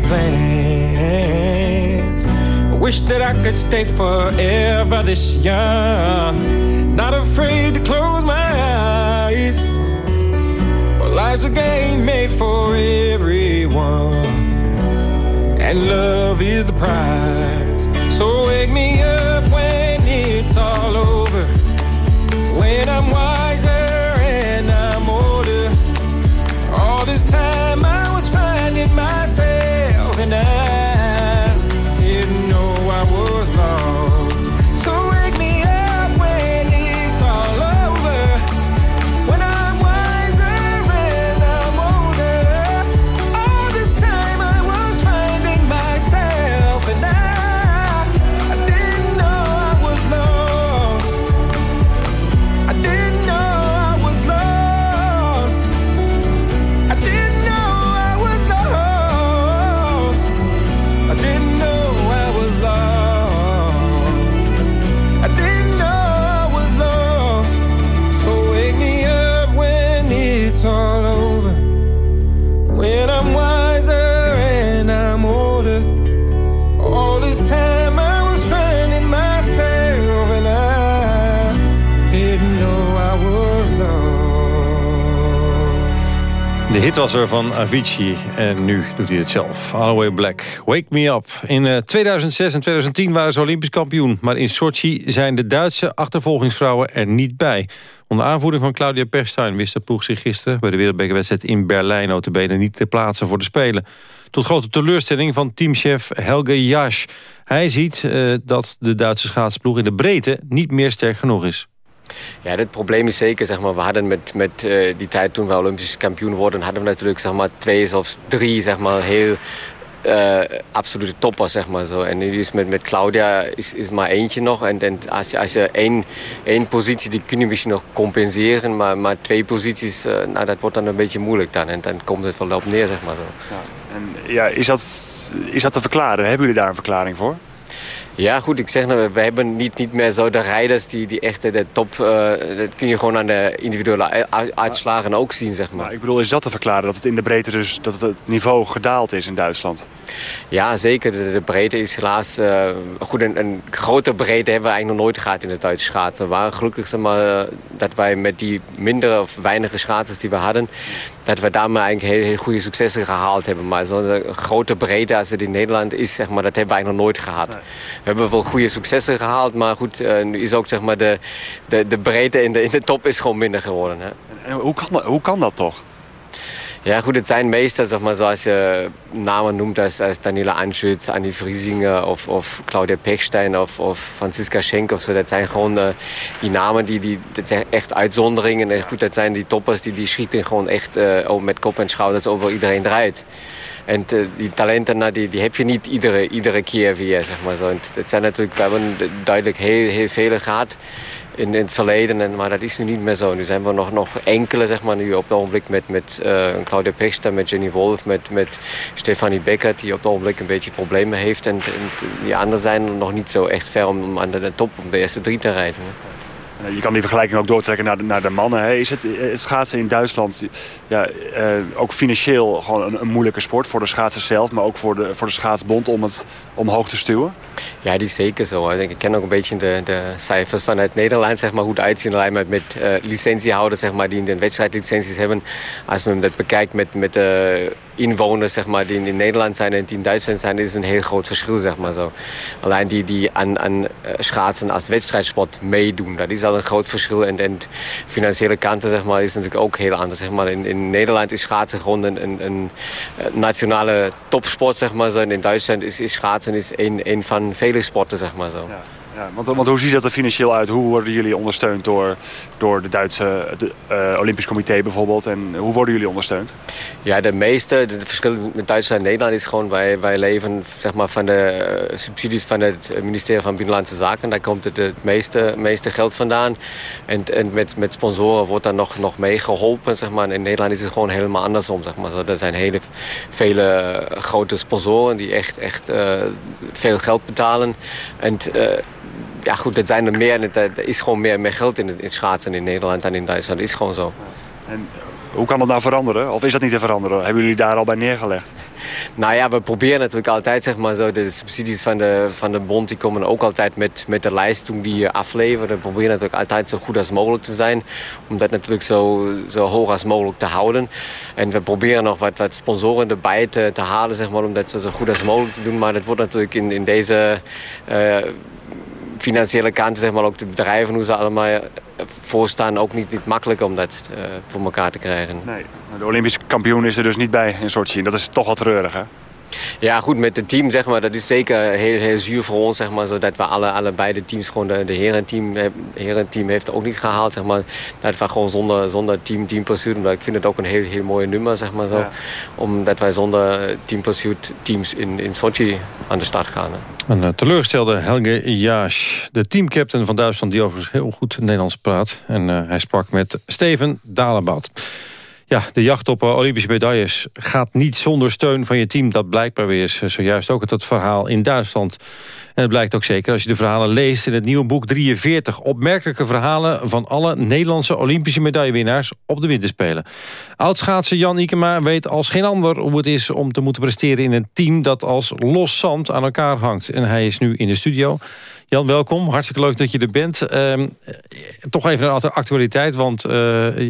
plans. I wish that I could stay forever this young, not afraid to close my eyes. But life's a game made for everyone and love is the prize. So wake me up when it's all over, when I'm wiser De hit was er van Avicii en nu doet hij het zelf. Holloway Black, Wake Me Up. In 2006 eh, en 2010 waren ze Olympisch kampioen... maar in Sochi zijn de Duitse achtervolgingsvrouwen er niet bij. Onder aanvoering van Claudia Perstuin wist de ploeg zich gisteren... bij de wereldbekerwedstrijd in Berlijn notabene niet te plaatsen voor de Spelen. Tot grote teleurstelling van teamchef Helge Jasch. Hij ziet uh, dat de Duitse schaatsploeg in de breedte niet meer sterk genoeg is. Ja, het probleem is zeker, zeg maar, we hadden met, met uh, die tijd toen we Olympisch kampioen worden, hadden we natuurlijk zeg maar, twee of drie zeg maar, heel uh, absolute toppers, zeg maar zo. En nu is met, met Claudia is, is maar eentje nog. En, en als, je, als je één, één positie, die kun je misschien nog compenseren. Maar, maar twee posities, uh, nou, dat wordt dan een beetje moeilijk dan. En dan komt het wel op neer, zeg maar zo. Ja. En ja, is, dat, is dat te verklaren? Hebben jullie daar een verklaring voor? Ja, goed, ik zeg nou, we hebben niet, niet meer zo de rijders die, die echt de top... Uh, dat kun je gewoon aan de individuele uitslagen ook zien, zeg maar. maar. Ik bedoel, is dat te verklaren dat het in de breedte dus... dat het niveau gedaald is in Duitsland? Ja, zeker. De, de breedte is helaas... Uh, goed, een, een grote breedte hebben we eigenlijk nog nooit gehad in het Duitse schaatsen. We waren gelukkig zeg maar, dat wij met die mindere of weinige schaatsers die we hadden... dat we daarmee eigenlijk heel, heel goede successen gehaald hebben. Maar zo'n grote breedte als het in Nederland is, zeg maar, dat hebben we eigenlijk nog nooit gehad hebben wel goede successen gehaald. Maar goed, uh, nu is ook zeg maar, de, de, de breedte in de, in de top is gewoon minder geworden. Hè. En hoe, kan, hoe kan dat toch? Ja goed, het zijn meestal, zeg maar, zoals je namen noemt als, als Daniela Anschütz, Annie Vriesinger of, of Claudia Pechstein of, of Franziska Schenk of zo. Dat zijn gewoon uh, die namen, die, die, dat zijn echt uitzonderingen. En goed, dat zijn die toppers die, die schieten gewoon echt uh, met kop en schouders over iedereen draait. En die talenten, nou, die, die heb je niet iedere, iedere keer weer, zeg maar zo. En het zijn natuurlijk, we hebben duidelijk heel, heel vele gehad in, in het verleden, en, maar dat is nu niet meer zo. Nu zijn we nog, nog enkele, zeg maar, nu op het ogenblik met, met uh, Claudia Pechster, met Jenny Wolf, met, met Stefanie Becker, die op het ogenblik een beetje problemen heeft. En, die anderen zijn nog niet zo echt ver om aan de, top, om de eerste drie te rijden. Je kan die vergelijking ook doortrekken naar de, naar de mannen. Hè. Is het, het schaatsen in Duitsland ja, uh, ook financieel gewoon een, een, moeilijke sport voor de schaatsers zelf, maar ook voor de, voor de schaatsbond om het omhoog te stuwen? Ja, die is zeker zo. Ik ken ook een beetje de, de cijfers vanuit Nederland, zeg maar, hoe het uitzien alleen met, uh, licentiehouders zeg maar, die in de wedstrijdlicenties hebben. Als men dat bekijkt met, met de inwoners zeg maar, die in Nederland zijn en die in Duitsland zijn, is een heel groot verschil. Zeg maar, zo. Alleen die, die aan, aan schaatsen als wedstrijdsport meedoen, dat is al een groot verschil. En, de financiële kanten zeg maar, is natuurlijk ook heel anders. Zeg maar. in, in Nederland is schaatsen gewoon een, een, een nationale topsport. Zeg maar, zo. En in Duitsland is, is schaatsen is een, een van vele sporten. Zeg maar, zo. Ja. Ja, want, want, hoe ziet dat er financieel uit? Hoe worden jullie ondersteund door, door de Duitse de, uh, Olympisch Comité bijvoorbeeld? En hoe worden jullie ondersteund? Ja, de meeste, het verschil met Duitsland en Nederland is gewoon... wij, wij leven zeg maar, van de uh, subsidies van het ministerie van Binnenlandse Zaken. Daar komt het, meeste, meeste geld vandaan. En, en met, met sponsoren wordt daar nog, nog mee geholpen. Zeg maar. In Nederland is het gewoon helemaal andersom. Zeg maar. Er zijn hele, vele grote sponsoren die echt, echt veel geld betalen. En ja goed, het zijn er meer. Er is gewoon meer, meer geld in, het, schaatsen in Nederland dan in Duitsland. Dat is gewoon zo. En hoe kan dat nou veranderen? Of is dat niet te veranderen? Hebben jullie daar al bij neergelegd? Nou ja, we proberen natuurlijk altijd, zeg maar zo, de subsidies van de, van de bond, die komen ook altijd met, met de lijst toen die afleveren. We proberen natuurlijk altijd zo goed als mogelijk te zijn, om dat natuurlijk zo, zo hoog als mogelijk te houden. En we proberen nog wat, wat sponsoren erbij te, te halen, zeg maar, om dat zo, zo goed als mogelijk te doen. Maar dat wordt natuurlijk in, in deze... Uh, financiële kant, zeg maar, ook de bedrijven, hoe ze allemaal voorstaan, ook niet, niet makkelijk om dat uh, voor elkaar te krijgen. Nee, de Olympische kampioen is er dus niet bij in Sochi. Dat is toch wel treurig, hè? Ja, goed, met het team, zeg maar, dat is zeker heel, heel zuur voor ons, zeg maar, zodat we alle, allebei de teams, gewoon de, de herenteam, herenteam heeft ook niet gehaald, zeg maar, dat we gewoon zonder, zonder team, team pursuit, omdat ik vind het ook een heel, heel mooie nummer, zeg maar zo, ja. omdat wij zonder team pursuit teams in, in Sochi aan de start gaan. Een uh, teleurgestelde Helge Jaas, de teamcaptain van Duitsland, die overigens heel goed Nederlands praat. En uh, hij sprak met Steven Dalebout. Ja, de jacht op Olympische medailles gaat niet zonder steun van je team. Dat blijkt maar weer zojuist ook uit het verhaal in Duitsland. En het blijkt ook zeker als je de verhalen leest in het nieuwe boek 43. Opmerkelijke verhalen van alle Nederlandse Olympische medaillewinnaars op de winterspelen. Oudschaatser Jan Ikema weet als geen ander hoe het is om te moeten presteren in een team dat als los zand aan elkaar hangt. En hij is nu in de studio. Jan, welkom. Hartstikke leuk dat je er bent. Ehm, toch even naar de actualiteit, want uh,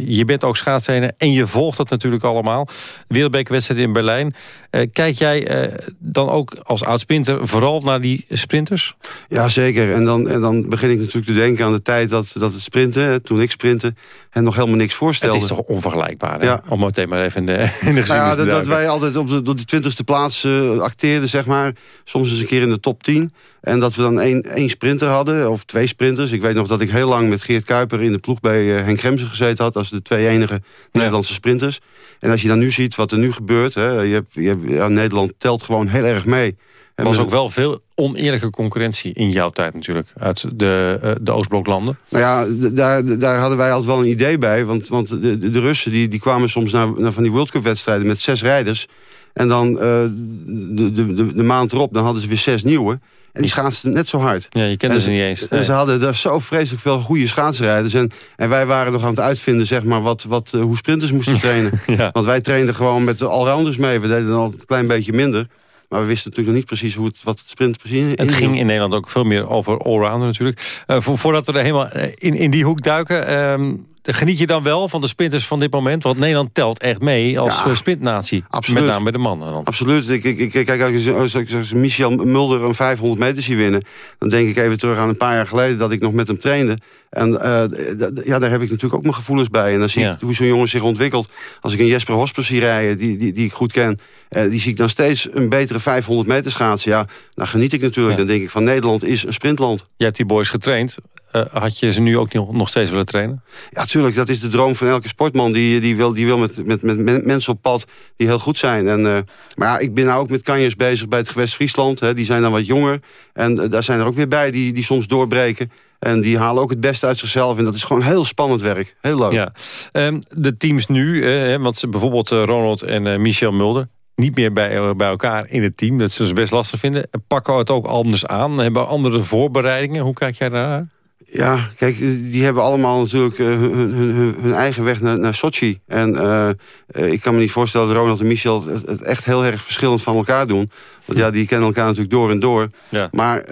je bent ook schaatstrainer... en je volgt dat natuurlijk allemaal. Wereldbekerwedstrijd in Berlijn. Uh, kijk jij dan ook als oud-sprinter vooral naar die sprinters? Ja, zeker. En dan, en dan begin ik natuurlijk te denken aan de tijd dat, dat het sprinten... toen ik sprintte, en nog helemaal niks voorstelde. Het is toch onvergelijkbaar, hè? Ja. Om meteen maar even in de, in de nou ja, dat, dat, wij altijd op de, op de twintigste plaats acteerden, zeg maar. Soms eens een keer in de top 10. En dat we dan één, één sprinter hadden, of twee sprinters. Ik weet nog dat ik heel lang met Geert Kuiper in de ploeg bij uh, Henk Gremsen gezeten had... als de twee enige Nederlandse sprinters. En als je dan nu ziet wat er nu gebeurt... Hè, je hebt, je hebt, ja, Nederland telt gewoon heel erg mee. Er was ook wel veel oneerlijke concurrentie in jouw tijd natuurlijk. Uit de, uh, de Oostbloklanden. Nou ja, daar, daar hadden wij altijd wel een idee bij. Want, want de, de, Russen die, die kwamen soms naar, naar van die World Cup wedstrijden met zes rijders. En dan uh, de, de, de, de maand erop, dan hadden ze weer zes nieuwe. En die schaatsten net zo hard. Ja, je kende ze niet eens. En ze hadden daar zo vreselijk veel goede schaatsrijders. En, en wij waren nog aan het uitvinden zeg maar, wat, wat, uh, hoe sprinters moesten trainen. ja. Want wij trainden gewoon met de allrounders mee. We deden al een klein beetje minder. Maar we wisten natuurlijk nog niet precies hoe het, wat het sprint precies Het ging in Nederland ook veel meer over allrounder natuurlijk. Uh, voordat we er helemaal in, in die hoek duiken... Um, geniet je dan wel van de sprinters van dit moment? Want Nederland telt echt mee als ja, sprintnatie. Absoluut. Met name bij de mannen. Dan. Absoluut. Ik, ik, ik, kijk, als, als, als, als Michel Mulder een 500 meter zie winnen... dan denk ik even terug aan een paar jaar geleden dat ik nog met hem trainde. En uh, ja, daar heb ik natuurlijk ook mijn gevoelens bij. En dan zie ik hoe zo'n jongen zich ontwikkelt. Als ik een Jesper Hospers zie rijden, die, die, die ik goed ken... Uh, die zie ik dan steeds een betere 500 meter schaatsen. Ja, dan geniet ik natuurlijk. Ja. Dan denk ik van Nederland is een sprintland. Jij hebt die boys getraind. Uh, had je ze nu ook nog steeds willen trainen? Ja, tuurlijk. Dat is de droom van elke sportman. Die, die wil, die wil met, met, met mensen op pad die heel goed zijn. En, uh, maar ja, ik ben nou ook met kanjers bezig bij het gewest Friesland. Hè. Die zijn dan wat jonger. En uh, daar zijn er ook weer bij die, die soms doorbreken. En die halen ook het beste uit zichzelf. En dat is gewoon heel spannend werk. Heel leuk. Ja. Um, de teams nu, eh, want bijvoorbeeld Ronald en Michel Mulder niet meer bij, bij elkaar in het team. Dat ze best lastig vinden. Pakken het ook anders aan? Hebben andere voorbereidingen? Hoe kijk jij daar ja, kijk, die hebben allemaal natuurlijk uh, hun, hun, hun, eigen weg naar, naar Sochi. En uh, uh, ik kan me niet voorstellen dat Ronald en Michel het, echt heel erg verschillend van elkaar doen. Want ja, die kennen elkaar natuurlijk door en door. Ja. Maar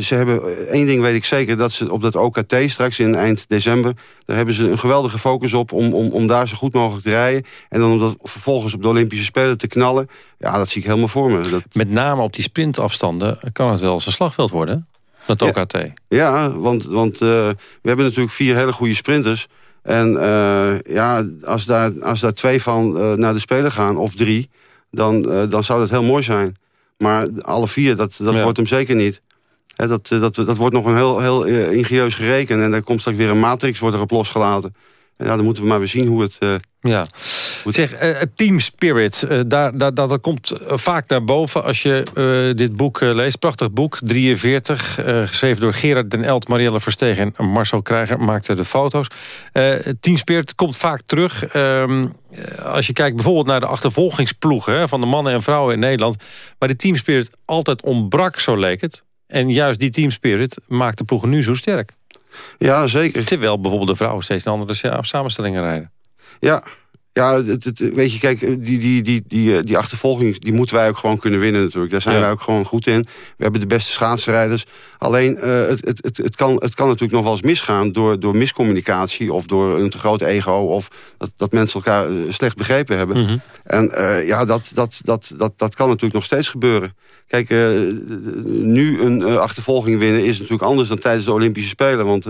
ze hebben, één ding weet ik zeker, dat ze op dat OKT straks in eind december... daar hebben ze een geweldige focus op om, om, om daar zo goed mogelijk te rijden. En dan om dat vervolgens op de Olympische Spelen te knallen. Ja, dat zie ik helemaal voor me. Dat... Met name op die sprintafstanden kan het wel eens een slagveld worden, dat OKT. Ja, ja want, want uh, we hebben natuurlijk vier hele goede sprinters. En uh, ja, als daar, als daar twee van uh, naar de Spelen gaan, of drie... Dan, dan zou dat heel mooi zijn. Maar alle vier, dat, dat ja. wordt hem zeker niet. He, dat, dat, dat wordt nog een heel, heel ingenieus gerekend. En daar komt straks weer een matrix wordt erop losgelaten. Ja, dan moeten we maar weer zien hoe het... Uh, ja. Hoe zeg, uh, team spirit, uh, daar, daar, dat komt vaak naar boven als je dit boek leest. Prachtig boek, 43, geschreven door Gerard den Elt, Marielle Verstegen en Marcel Krijger maakten de foto's. team spirit komt vaak terug. Ehm, als je kijkt bijvoorbeeld naar de achtervolgingsploegen hè, van de mannen en vrouwen in Nederland. Waar de team spirit altijd ontbrak, zo leek het. En juist die team spirit maakt de ploegen nu zo sterk. Ja, zeker. Terwijl bijvoorbeeld de vrouwen steeds een andere samenstellingen rijden. Ja, ja, het, het, weet je, kijk, die, die, die, die, die achtervolging die moeten wij ook gewoon kunnen winnen natuurlijk. Daar zijn ja. wij ook gewoon goed in. We hebben de beste schaatsrijders. Alleen, uh, het, het, het, het, kan, het kan natuurlijk nog wel eens misgaan door, door miscommunicatie... of door een te groot ego of dat, dat mensen elkaar slecht begrepen hebben. Mm -hmm. En uh, ja, dat, dat, dat, dat, dat kan natuurlijk nog steeds gebeuren. Kijk, uh, nu een achtervolging winnen is natuurlijk anders dan tijdens de Olympische Spelen. Want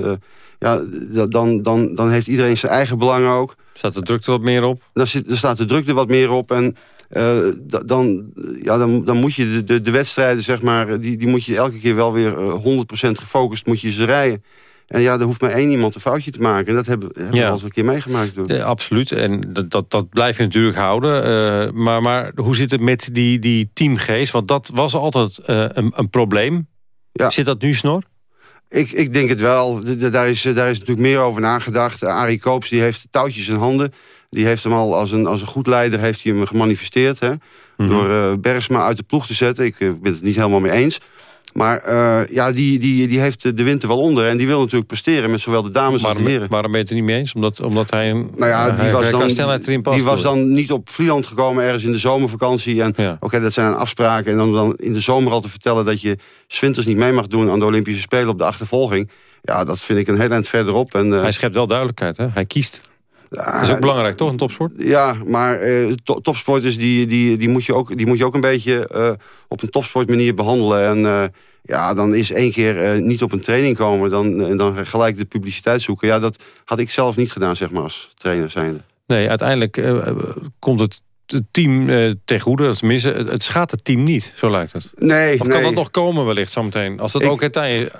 ja, dan, dan, dan heeft iedereen zijn eigen belangen ook. Staat de drukte wat meer op? Dan, zit, dan staat de drukte wat meer op. En dan, ja, dan, dan moet je de, de, de, wedstrijden, zeg maar, die, die moet je elke keer wel weer uh, 100% gefocust moet je ze rijden. En ja, er hoeft maar één iemand een foutje te maken. En dat hebben, hebben ja. we al eens een keer meegemaakt. Ja, absoluut. En dat, dat, dat blijf je natuurlijk houden. Uh, maar, maar hoe zit het met die, die teamgeest? Want dat was altijd uh, een, een probleem. Ja. Zit dat nu snor? Ik, ik denk het wel. Daar is, daar is natuurlijk meer over nagedacht. Arie Koops die heeft touwtjes in handen. Die heeft hem al als een, als een goed leider heeft hij hem gemanifesteerd. Hè? Mm -hmm. Door uh, Bergsma uit de ploeg te zetten. Ik ben het niet helemaal mee eens. Maar eh, ja, die, die, die heeft de winter wel onder. En die wil natuurlijk presteren met zowel de dames als de heren. Waarom ben je het er niet mee eens? Omdat, omdat hij een Nou ja, die, was, dan, kan snelheid erin die was dan niet op Vlieland gekomen ergens in de zomervakantie. En oké, dat zijn afspraken. En dan, dan in de zomer al te vertellen dat je 's winters niet mee mag doen aan de Olympische Spelen op de achtervolging. Ja, dat vind ik een heel eind verderop. En, eh, Hij schept wel duidelijkheid, hè? Hij kiest. Dat is ook belangrijk, toch, een topsport? Ja, maar to- topsporters die, die, die, moet je ook, die moet je ook een beetje eh, op een topsportmanier behandelen. En eh, ja, dan is één keer niet op een training komen... Dan, en dan gelijk de publiciteit zoeken. Ja, dat had ik zelf niet gedaan, zeg maar, als trainer zijnde. Nee, uiteindelijk komt het het team eh ten goede. Tenminste, het, het schaadt het team niet, zo lijkt het. Nee, Of kan dat nog komen wellicht zometeen? Als dat Ik-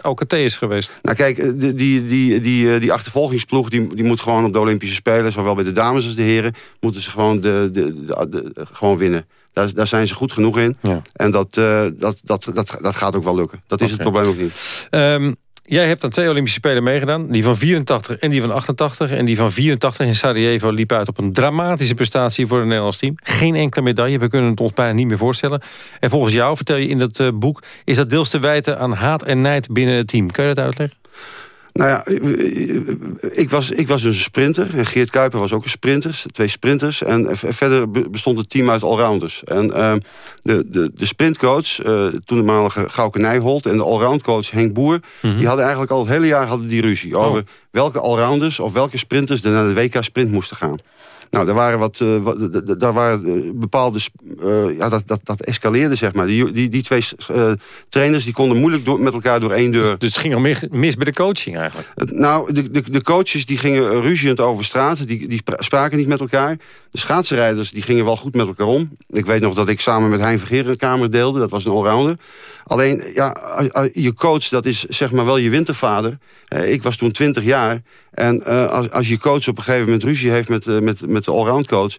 OKT, is geweest. Nou kijk, eh, die, die, die, die, eh, die achtervolgingsploeg die, die moet gewoon op de Olympische Spelen... zowel bij de dames als de heren, moeten ze gewoon, de, de, de, de- gewoon winnen. Daar, daar zijn ze goed genoeg in. En dat, eh, dat, dat, dat, dat gaat ook wel lukken. Dat is het probleem ook niet. Ehm, jij hebt aan twee Olympische Spelen meegedaan. Die van 84 en die van 88. En die van 84 in Sarajevo liep uit op een dramatische prestatie voor het Nederlands team. Geen enkele medaille, we kunnen het ons bijna niet meer voorstellen. En volgens jou, vertel je in dat eh, boek... is dat deels te wijten aan haat en nijd binnen het team. Kun je dat uitleggen? Nou ja, ik was, ik was dus een sprinter. En Geert Kuiper was ook een sprinter. Twee sprinters. En v- verder be- bestond het team uit allrounders. En ehm, de, de, de sprintcoach, eh toenmalige Gauke Nijholt... en de allroundcoach Henk Boer... die hadden eigenlijk al het hele jaar hadden die ruzie... over welke allrounders of welke sprinters... er naar de WK-sprint moesten gaan. Nou, daar waren, wat, eh, daar waren eh, bepaalde... eh, ja, dat, dat, dat escaleerde, zeg maar. Die, die, die twee eh, trainers die konden moeilijk door, met elkaar door één deur. Dus het ging al mis, mis bij de coaching eigenlijk. Nou, de, de, de coaches die gingen eh, ruziend over straat. Die, die spra- spraken niet met elkaar. De schaatsrijders die gingen wel goed met elkaar om. Ik weet nog dat ik samen met Hein Vergeer een kamer deelde. Dat was een allrounder. Alleen, ja, je coach, dat is zeg maar wel je wintervader. Ik was toen 20 jaar. En eh, als, je coach op een gegeven moment ruzie heeft met, eh, met, met de allroundcoach...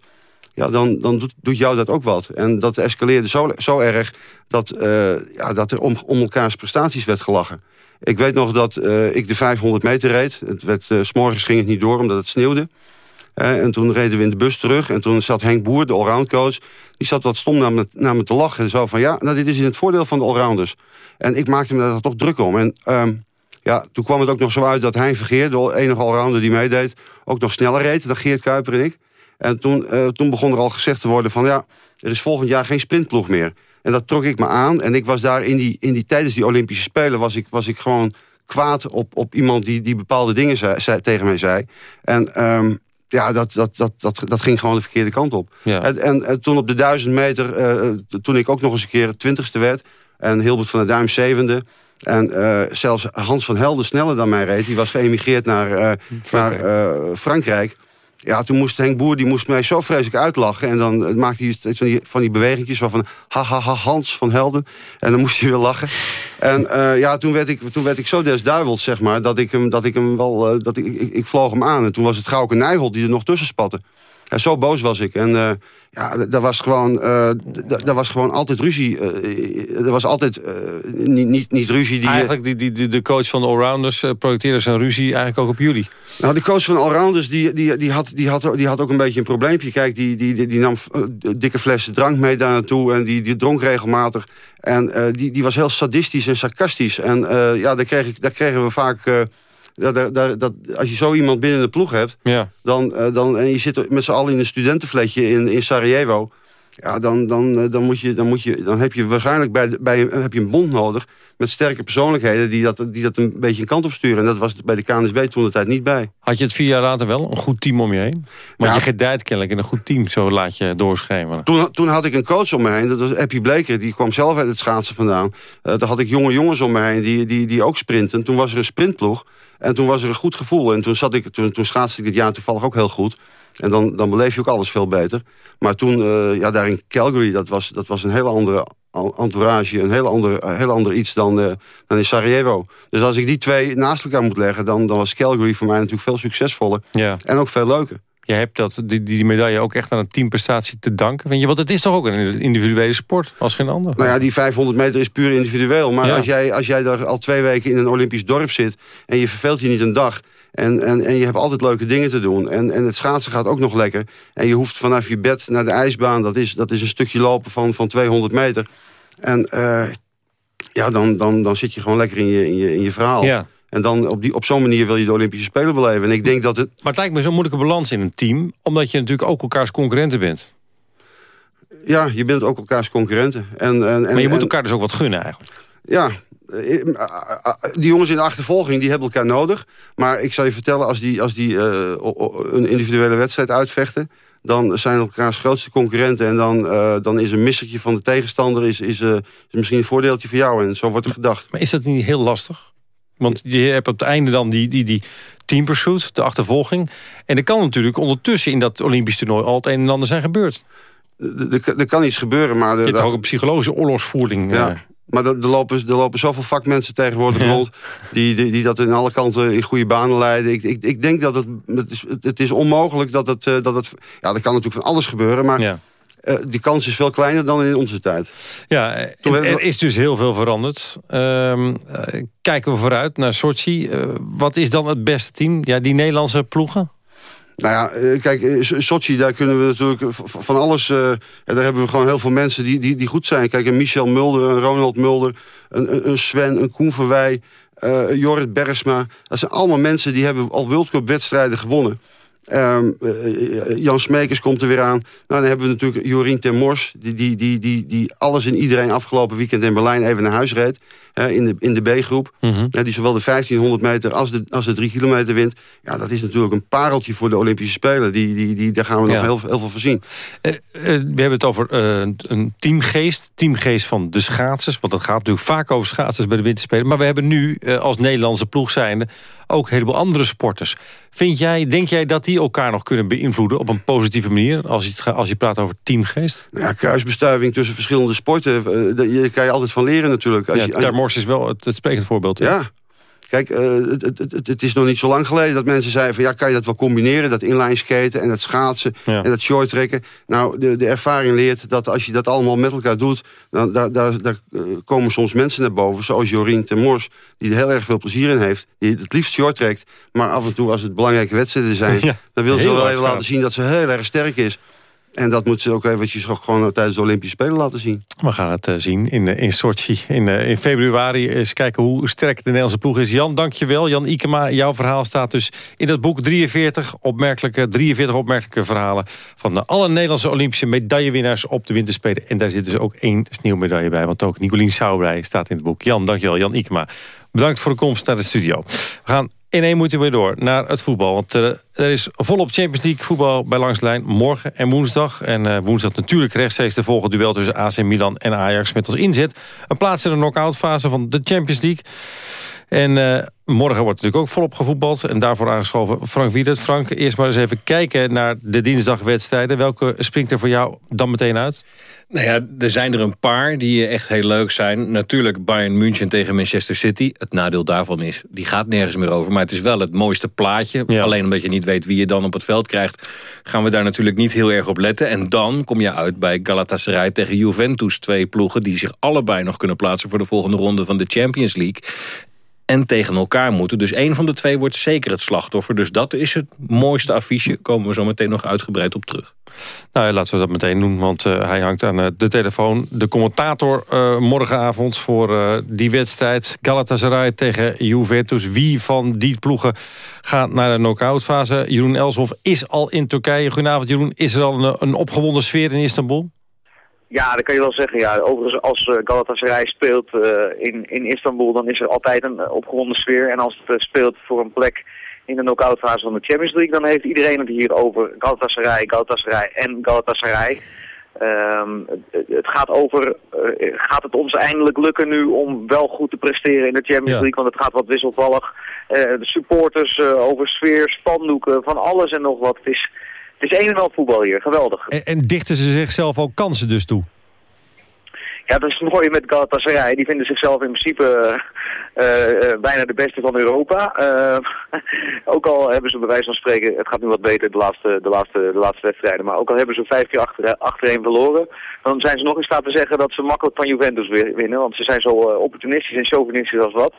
Ja, dan, dan doet, doet jou dat ook wat. En dat escaleerde zo, zo erg dat, eh, ja, dat er om, om elkaars prestaties werd gelachen. Ik weet nog dat ik de 500 meter reed. Het werd, 's morgens ging het niet door omdat het sneeuwde. En toen reden we in de bus terug. En toen zat Henk Boer, de allroundcoach... die zat wat stom naar me, naar te lachen. En zo van, ja, nou, dit is in het voordeel van de allrounders. En ik maakte me daar toch druk om. En ehm, ja, toen kwam het ook nog zo uit dat Hein Vergeer... de enige allrounder die meedeed, ook nog sneller reed... dan Geert Kuiper en ik. En toen, eh, toen begon er al gezegd te worden van... ja, er is volgend jaar geen sprintploeg meer. En dat trok ik me aan. En ik was daar in die, in die tijdens die Olympische Spelen... was ik, was ik gewoon kwaad op, op iemand die, die bepaalde dingen zei- tegen mij zei. En ehm, ja, dat, dat, dat, dat, dat ging gewoon de verkeerde kant op. Ja. En, en, en toen op de duizend meter, eh, eh, toen ik ook nog eens een keer twintigste werd... en Hilbert van der Duim zevende... En eh, zelfs Hans van Helden sneller dan mij reed. Die was geëmigreerd naar, naar Frankrijk. Ja, toen moest Henk Boer die moest mij zo vreselijk uitlachen. En dan eh, maakte hij steeds van die, bewegingjes van... ha, ha, ha, Hans van Helden. En dan moest hij weer lachen. En eh, ja, toen werd, ik, toen werd ik zo des duivels, zeg maar... dat ik hem, dat ik hem wel... eh, dat ik, ik, ik vloog hem aan. En toen was het Gauke Nijholt die er nog tussen spatte. En zo boos was ik. En ja, d- daar was gewoon, eh, daar was gewoon altijd ruzie. eh, er was altijd eh, niet, niet, niet ruzie die... Eigenlijk die, die, de coach van de allrounders eh, projecteerde zijn ruzie eigenlijk ook op jullie. Nou, de coach van Allrounders die, die, die, had, die, had, die had ook een beetje een probleempje. Kijk, die, die, die, die nam eh, dikke flessen drank mee daar naartoe en die, die dronk regelmatig. En eh, die, die was heel sadistisch en sarcastisch. En eh, ja, daar, kreeg ik, daar kregen we vaak... daar, daar- dat, als je zo iemand binnen de ploeg hebt... Ja. Dan, eh, dan, en je zit met z'n allen in een studentenfletje in, in Sarajevo... Ja, dan, dan, eh, dan, moet je, dan, moet je, dan heb je waarschijnlijk bij, bij, heb je een bond nodig... met sterke persoonlijkheden die dat, die dat een beetje een kant op sturen. En dat was bij de KNSB toen de tijd niet bij. Had je het vier jaar later wel? Een goed team om je heen? Want Ja. je gedijt kennelijk in een goed team. Zo laat je doorschemeren. Toen, toen had ik een coach om me heen, dat was Eppie Bleker. Die kwam zelf uit het schaatsen vandaan. Uh, daar had ik jonge jongens om me heen die, die, die ook sprinten. Toen was er een sprintploeg en toen was er een goed gevoel. En toen, zat ik, toen, toen schaatste ik het jaar toevallig ook heel goed. En dan, dan beleef je ook alles veel beter. Maar toen, eh, ja, daar in Calgary, dat was, dat was een hele andere en- entourage. Een heel ander, heel ander iets dan, eh, dan in Sarajevo. Dus als ik die twee naast elkaar moet leggen... dan, dan was Calgary voor mij natuurlijk veel succesvoller. Ja. En ook veel leuker. Je hebt dat, die, die medaille ook echt aan een teamprestatie te danken. Vind je, want het is toch ook een individuele sport als geen ander? Nou ja, die 500 meter is puur individueel. Maar Ja. als, jij, als jij daar al twee weken in een Olympisch dorp zit... en je verveelt je niet een dag... En, en, en je hebt altijd leuke dingen te doen. En, en het schaatsen gaat ook nog lekker. En je hoeft vanaf je bed naar de ijsbaan... dat is, dat is een stukje lopen van, van 200 meter. En eh, Ja, dan, dan, dan zit je gewoon lekker in je, in je, in je verhaal. Ja. En dan op, die, op zo'n manier wil je de Olympische Spelen beleven. En ik denk dat het... Maar het lijkt me zo'n moeilijke balans in een team... omdat je natuurlijk ook elkaars concurrenten bent. Ja, je bent ook elkaars concurrenten. En, en, en, maar je moet en- elkaar dus ook wat gunnen eigenlijk. Ja, die jongens in de achtervolging die hebben elkaar nodig. Maar ik zal je vertellen, als die, als die eh, een individuele wedstrijd uitvechten... dan zijn elkaars grootste concurrenten. En dan, eh, dan is een missertje van de tegenstander is, is, eh, is misschien een voordeeltje voor jou. En zo wordt er gedacht. Maar is dat niet heel lastig? Want je hebt op het einde dan die, die, die team pursuit, de achtervolging. En er kan natuurlijk ondertussen in dat Olympisch toernooi... al het een en ander zijn gebeurd. Er, kan iets gebeuren, maar... Je hebt ook een psychologische oorlogsvoering. Ja. Maar er, er, lopen, er lopen zoveel vakmensen tegenwoordig rond... Die, die, die dat in alle kanten in goede banen leiden. Ik, ik, ik denk dat het, het, is, het is onmogelijk dat het, eh, dat het... Ja, er kan natuurlijk van alles gebeuren, maar... Ja. eh, die kans is veel kleiner dan in onze tijd. Ja, er is dus heel veel veranderd. Ehm, eh, kijken we vooruit naar Sochi. Wat is dan het beste team? Ja, die Nederlandse ploegen? Nou ja, eh, kijk, eh, So- Sochi, daar kunnen we natuurlijk van alles... ja, daar hebben we gewoon heel veel mensen die, die, die goed zijn. Kijk, een Michel Mulder, een Ronald Mulder, een, een, Sven, een Koen Verwij... eh Jorrit Bergsma. Dat zijn allemaal mensen die hebben al World Cup wedstrijden gewonnen. Ehm, eh, Jan Smekers komt er weer aan. Nou, dan hebben we natuurlijk Jorien ten Mors... Die, die, die, die, die alles en iedereen afgelopen weekend in Berlijn even naar huis reed. In de, in de B-groep. Ja, die zowel de 1500 meter als de, als de 3 kilometer wint. Ja, dat is natuurlijk een pareltje voor de Olympische Spelen. Die, die, die, daar gaan we nog heel, heel veel voor zien. Eh, eh, we hebben het over eh, een teamgeest. Teamgeest van de schaatsers. Want dat gaat natuurlijk vaak over schaatsers bij de winterspelen. Maar we hebben nu als Nederlandse ploeg zijnde... ook een heleboel andere sporters. Vind jij, denk jij dat die elkaar nog kunnen beïnvloeden... op een positieve manier als je, het, ga- als je praat over teamgeest? Ja, kruisbestuiving tussen verschillende sporten. eh, daar kan je altijd van leren natuurlijk. Als Ja, je- Termors is wel het, het sprekend voorbeeld. Ja. Kijk, eh, het, het, het, het is nog niet zo lang geleden dat mensen zeiden van... ja, kan je dat wel combineren, dat inline skaten en dat schaatsen Ja. en dat short trekken. Nou, de, de ervaring leert dat als je dat allemaal met elkaar doet... dan daar, daar, daar eh, komen soms mensen naar boven, zoals Jorien ten Mors... die er heel erg veel plezier in heeft, die het liefst short trekt... maar af en toe als het belangrijke wedstrijden zijn... Ja, dan wil ze wel even laten zien dat ze heel erg sterk is. En dat moet ze ook eventjes gewoon tijdens de Olympische Spelen laten zien. We gaan het eh, zien in, eh, in Sochi in, eh, in februari. Eens kijken hoe sterk de Nederlandse ploeg is. Jan, dankjewel. Jan Ikema, jouw verhaal staat dus in dat boek 43 opmerkelijke, 43 opmerkelijke verhalen... van de alle Nederlandse Olympische medaillewinnaars op de winterspelen. En daar zit dus ook één sneeuwmedaille bij. Want ook Nicolien Sauerbrei staat in het boek. Jan, dankjewel. Jan Ikema. Bedankt voor de komst naar de studio. We gaan in één moeten weer door naar het voetbal. Want eh, er is volop Champions League voetbal bij langs de lijn morgen en woensdag. En eh, woensdag natuurlijk rechtstreeks de volgende duel tussen AC Milan en Ajax. Met als inzet een plaats in de knock-out fase van de Champions League. En eh, morgen wordt natuurlijk ook volop gevoetbald. En daarvoor aangeschoven Frank Wiedert. Frank, eerst maar eens even kijken naar de dinsdagwedstrijden. Welke springt er voor jou dan meteen uit? Nou ja, er zijn er een paar die echt heel leuk zijn. Natuurlijk Bayern München tegen Manchester City. Het nadeel daarvan is, die gaat nergens meer over. Maar het is wel het mooiste plaatje. Alleen omdat je niet weet wie je dan op het veld krijgt... gaan we daar natuurlijk niet heel erg op letten. En dan kom je uit bij Galatasaray tegen Juventus. Twee ploegen die zich allebei nog kunnen plaatsen... voor de volgende ronde van de Champions League en tegen elkaar moeten. Dus één van de twee wordt zeker het slachtoffer. Dus dat is het mooiste affiche. Komen we zo meteen nog uitgebreid op terug. Nou, laten we dat meteen doen, want eh, hij hangt aan eh, de telefoon. De commentator eh, morgenavond voor die wedstrijd. Galatasaray tegen Juventus. Wie van die ploegen gaat naar de knock-out fase? Jeroen Elshoff is al in Turkije. Goedenavond Jeroen. Is er al een, een opgewonden sfeer in Istanbul? Ja, dat kan je wel zeggen. Ja. Overigens, als eh, Galatasaray speelt eh, in, in Istanbul, dan is er altijd een eh, opgewonden sfeer. En als het speelt voor een plek in de knock-out fase van de Champions League, dan heeft iedereen het hier over Galatasaray, Galatasaray en Galatasaray. Ehm, het, gaat over, gaat het ons eindelijk lukken nu om wel goed te presteren in de Champions Ja. League? Want het gaat wat wisselvallig. De supporters eh, over sfeer, spandoeken, van alles en nog wat. Het is, het is een en al voetbal hier, geweldig. En, en dichten ze zichzelf ook kansen dus toe? Ja, dat is het mooie met Galatasaray. Die vinden zichzelf in principe eh, eh, bijna de beste van Europa. Eh, ook al hebben ze bij wijze van spreken, het gaat nu wat beter de laatste, de laatste, de laatste wedstrijden, maar ook al hebben ze vijf keer achter, achtereen verloren, dan zijn ze nog in staat te zeggen dat ze makkelijk van Juventus weer winnen. Want ze zijn zo eh, opportunistisch en chauvinistisch als wat.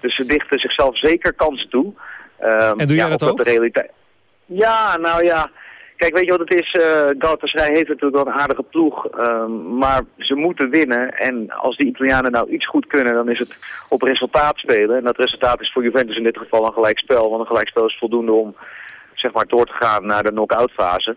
Dus ze dichten zichzelf zeker kansen toe. Ehm, En doe jij ja, dat ook? De realiteit... Ja, nou ja. Kijk, weet je wat het is? Uh, Galatasaray heeft natuurlijk wel een aardige ploeg, ehm, maar ze moeten winnen. En als die Italianen nou iets goed kunnen, dan is het op resultaat spelen. En dat resultaat is voor Juventus in dit geval een gelijkspel, want een gelijkspel is voldoende om zeg maar, door te gaan naar de knock-out fase.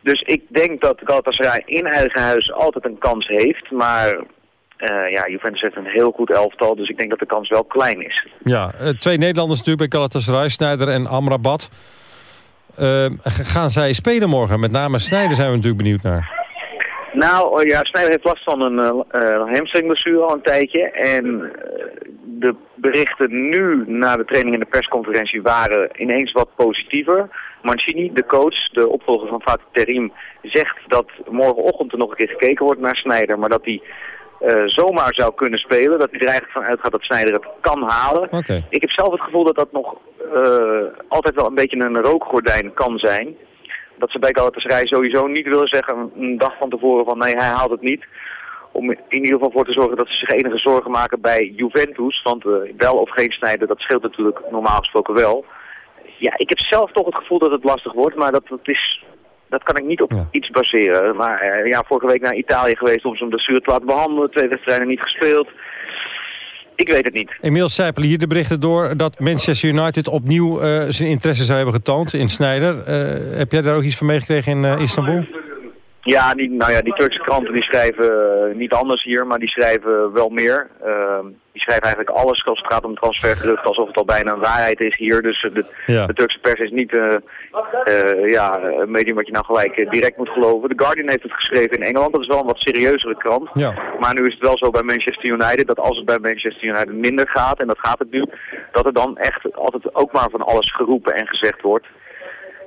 Dus ik denk dat Galatasaray in eigen huis altijd een kans heeft, maar uh, ja, Juventus heeft een heel goed elftal, dus ik denk dat de kans wel klein is. Ja, uh, twee Nederlanders natuurlijk bij Galatasaray, Snijder en Amrabat. Uh, gaan zij spelen morgen? Met name Snijder zijn we natuurlijk benieuwd naar. Nou, oh ja, Snijder heeft last van een uh, hamstringblessure al een tijdje. En de berichten nu na de training en de persconferentie waren ineens wat positiever. Mancini, de coach, de opvolger van Fatih Terim, zegt dat morgenochtend er nog een keer gekeken wordt naar Snijder. Maar dat hij uh, zomaar zou kunnen spelen. Dat hij er eigenlijk van uitgaat dat Sneijder het kan halen. Ik heb zelf het gevoel dat dat nog uh, altijd wel een beetje een rookgordijn kan zijn. Dat ze bij Galatasaray sowieso niet willen zeggen een dag van tevoren van nee, hij haalt het niet. Om in ieder geval voor te zorgen dat ze zich enige zorgen maken bij Juventus. Want uh, wel of geen Snijder, dat scheelt natuurlijk normaal gesproken wel. Ja, ik heb zelf toch het gevoel dat het lastig wordt, maar dat, dat is dat kan ik niet op iets baseren. Maar uh, ja, vorige week naar Italië geweest om zijn blessure te laten behandelen. Twee wedstrijden niet gespeeld. Ik weet het niet. Inmiddels zijpelen hier de berichten door dat Manchester United opnieuw uh, zijn interesse zou hebben getoond in Sneijder. Uh, heb jij daar ook iets van meegekregen in Istanbul? Ja, die, nou ja, die Turkse kranten die schrijven niet anders hier, maar die schrijven wel meer. Uh, die schrijven eigenlijk alles als het gaat om transfergerucht, alsof het al bijna een waarheid is hier. Dus de, de Turkse pers is niet uh, uh, ja, een medium wat je nou gelijk direct moet geloven. The Guardian heeft het geschreven in Engeland, dat is wel een wat serieuzere krant. Ja. Maar nu is het wel zo bij Manchester United, dat als het bij Manchester United minder gaat, en dat gaat het nu, dat er dan echt altijd ook maar van alles geroepen en gezegd wordt.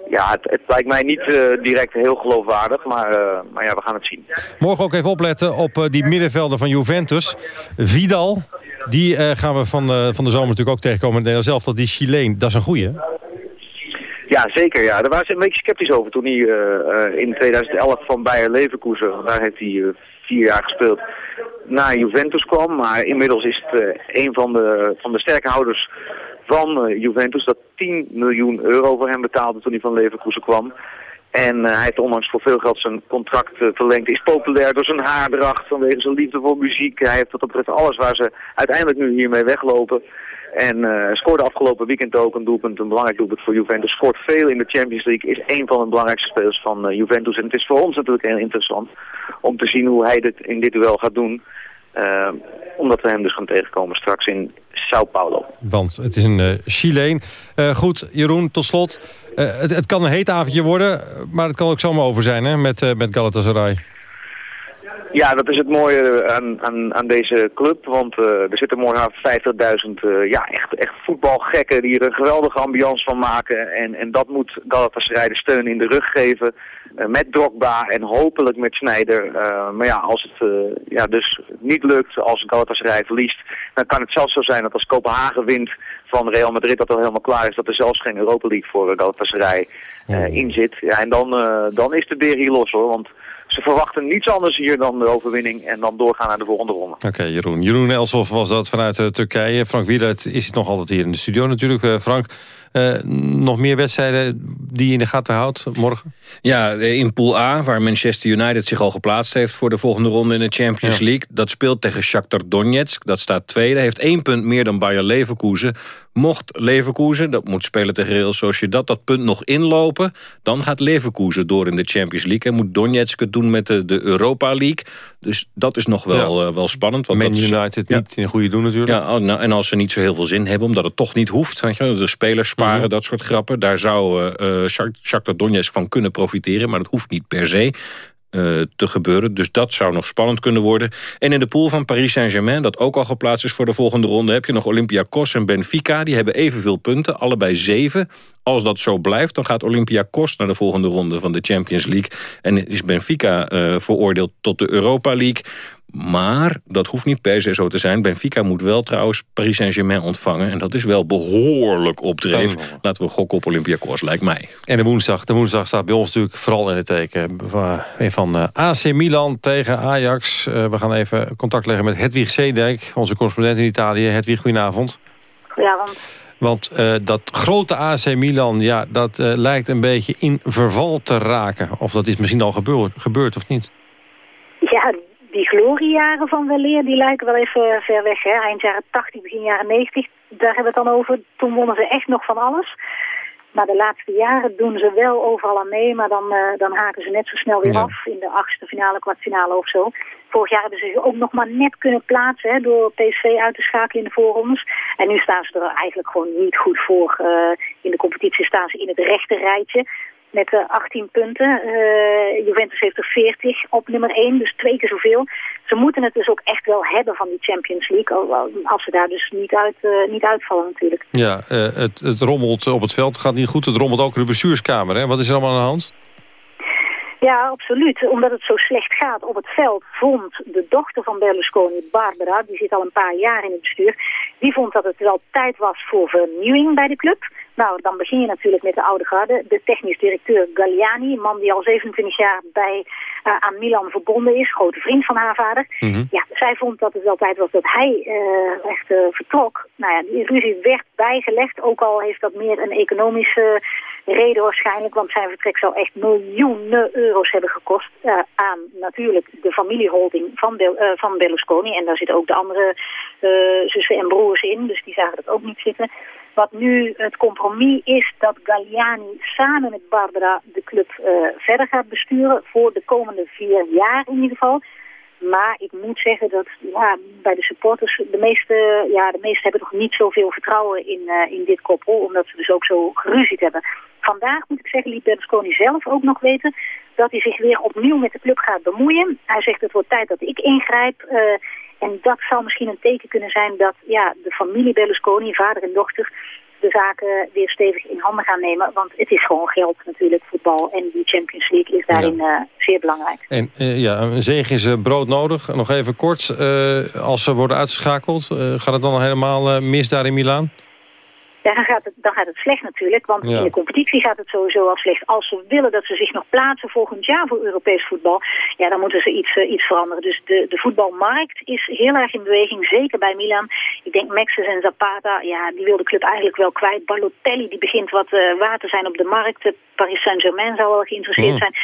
Ja, het, het, lijkt mij niet uh, direct heel geloofwaardig, maar, uh, maar ja, we gaan het zien. Morgen ook even opletten op uh, die middenvelden van Juventus. Vidal, die gaan we van, van de zomer natuurlijk ook tegenkomen in Nederland zelf. Dat die Chileen, dat is een goeie, Ja, zeker. Ja. Daar waren ze een beetje sceptisch over toen hij in 2011 van Bayer Leverkusen, daar heeft hij vier jaar gespeeld, naar Juventus kwam. Maar inmiddels is het een van de, van de sterke houders van uh, Juventus dat 10 miljoen euro voor hem betaalde toen hij van Leverkusen kwam. En uh, hij heeft onlangs voor veel geld zijn contract uh, verlengd. Is populair door zijn haardracht, vanwege zijn liefde voor muziek. Hij heeft wat dat betreft alles waar ze uiteindelijk nu hiermee weglopen. En scoorde afgelopen weekend ook een doelpunt, een belangrijk doelpunt voor Juventus. Scoort veel in de Champions League, is een van de belangrijkste spelers van Juventus. En het is voor ons natuurlijk heel interessant om te zien hoe hij dit in dit duel gaat doen. Uh, omdat we hem dus gaan tegenkomen straks in Sao Paulo. Want het is een uh, Chileen. Uh, goed, Jeroen, tot slot. Het, het, kan een heet avondje worden, maar het kan ook zomaar over zijn hè, met, met Galatasaray. Ja, dat is het mooie aan, aan, aan deze club, want er zitten morgen 50.000 ja, echt, echt voetbalgekken die er een geweldige ambiance van maken. En, en dat moet Galatasaray de steun in de rug geven. Uh, met Drogba en hopelijk met Snijder. Maar ja, als het ja, dus niet lukt, als Galatasaray verliest, dan kan het zelfs zo zijn dat als Kopenhagen wint van Real Madrid dat al helemaal klaar is, dat er zelfs geen Europa League voor Galatasaray oh. in zit. Ja, en dan, dan is de beer hier los hoor, want ze verwachten niets anders hier dan de overwinning en dan doorgaan naar de volgende ronde. Oké, okay, Jeroen. Jeroen Elsof was dat vanuit uh, Turkije. Frank Wielert is nog altijd hier in de studio natuurlijk. Uh, Frank, uh, nog meer wedstrijden die je in de gaten houdt morgen? Ja, in Pool A, waar Manchester United zich al geplaatst heeft... voor de volgende ronde in de Champions ja. League. Dat speelt tegen Shakhtar Donetsk. Dat staat tweede. Heeft één punt meer dan Bayer Leverkusen. Mocht Leverkusen, dat moet spelen tegen Real Sociedad... dat punt nog inlopen, dan gaat Leverkusen door in de Champions League... en moet Donetsk het doen met de, de Europa League. Dus dat is nog wel, ja. uh, wel spannend. Want Man dat United ja. niet in goede doen natuurlijk. Ja, nou, en als ze niet zo heel veel zin hebben, omdat het toch niet hoeft... Weet je, de spelers sparen, mm -hmm. dat soort grappen... daar zou uh, Shakhtar Donetsk van kunnen profiteren... maar dat hoeft niet per se. Uh, te gebeuren. Dus dat zou nog spannend kunnen worden. En in de pool van Paris Saint-Germain, dat ook al geplaatst is voor de volgende ronde... heb je nog Olympiakos en Benfica. Die hebben evenveel punten, allebei zeven. Als dat zo blijft, dan gaat Olympiakos naar de volgende ronde van de Champions League. En is Benfica uh, veroordeeld tot de Europa League. Maar dat hoeft niet per se zo te zijn. Benfica moet wel trouwens Paris Saint-Germain ontvangen. En dat is wel behoorlijk opdreef. Laten we gokken op Olympiakos, lijkt mij. En de woensdag, de woensdag staat bij ons natuurlijk vooral in het teken van uh, AC Milan tegen Ajax. Uh, we gaan even contact leggen met Hedwig Zeedijk, onze correspondent in Italië. Hedwig, goedenavond. Goedenavond. Want uh, dat grote AC Milan, ja, dat uh, lijkt een beetje in verval te raken. Of dat is misschien al gebeurd, gebeurd of niet? Ja, die gloriejaren van Weleer, die lijken wel even ver weg. Hè? Eind jaren 80, begin jaren 90, daar hebben we het dan over. Toen wonnen ze echt nog van alles. Maar de laatste jaren doen ze wel overal aan mee, maar dan, uh, dan haken ze net zo snel weer af in de achtste finale, kwartfinale of zo. Vorig jaar hebben ze zich ook nog maar net kunnen plaatsen hè, door PSV uit te schakelen in de voorrondes. En nu staan ze er eigenlijk gewoon niet goed voor. Uh, in de competitie staan ze in het rechte rijtje met uh, 18 punten. Uh, Juventus heeft er 40 op nummer 1, dus twee keer zoveel. Ze moeten het dus ook echt wel hebben van die Champions League, als ze daar dus niet, uit, uh, niet uitvallen natuurlijk. Ja, het, het rommelt op het veld, gaat niet goed. Het rommelt ook in de bestuurskamer, hè? Wat is er allemaal aan de hand? Ja, absoluut. Omdat het zo slecht gaat op het veld vond de dochter van Berlusconi, Barbara, die zit al een paar jaar in het bestuur, die vond dat het wel tijd was voor vernieuwing bij de club. Nou, dan begin je natuurlijk met de oude garde. De technisch directeur Galliani, een man die al 27 jaar bij, uh, aan Milan verbonden is, grote vriend van haar vader. Mhm. Ja, zij vond dat het wel tijd was dat hij uh, echt uh, vertrok. Nou ja, die ruzie werd bijgelegd, ook al heeft dat meer een economische reden waarschijnlijk, want zijn vertrek zou echt miljoenen euro's hebben gekost aan natuurlijk de familieholding van, Bel van Berlusconi. En daar zitten ook de andere zussen en broers in, dus die zagen dat ook niet zitten. Wat nu het compromis is dat Galliani samen met Barbara de club uh, verder gaat besturen voor de komende vier jaar in ieder geval. Maar ik moet zeggen dat ja, bij de supporters, de meeste, ja, de meeste hebben toch niet zoveel vertrouwen in, uh, in dit koppel, omdat ze dus ook zo geruzied hebben. Vandaag moet ik zeggen, liet Berlusconi zelf ook nog weten dat hij zich weer opnieuw met de club gaat bemoeien. Hij zegt het wordt tijd dat ik ingrijp. Uh, en dat zou misschien een teken kunnen zijn dat ja, de familie Berlusconi, vader en dochter, de zaken weer stevig in handen gaan nemen. Want het is gewoon geld natuurlijk, voetbal. En die Champions League is daarin ja. uh, zeer belangrijk. En uh, ja, een zege is uh, brood nodig. Nog even kort, als ze worden uitgeschakeld, gaat het dan helemaal mis daar in Milaan? Ja, dan gaat, het, dan gaat het slecht natuurlijk, want ja. in de competitie gaat het sowieso al slecht. Als ze willen dat ze zich nog plaatsen volgend jaar voor Europees voetbal, ja, dan moeten ze iets, uh, iets veranderen. Dus de, de voetbalmarkt is heel erg in beweging, zeker bij Milan. Ik denk Maxis en Zapata, ja, die wil de club eigenlijk wel kwijt. Balotelli, die begint wat uh, waar te zijn op de markt. Paris Saint-Germain zou wel geïnteresseerd mm. zijn.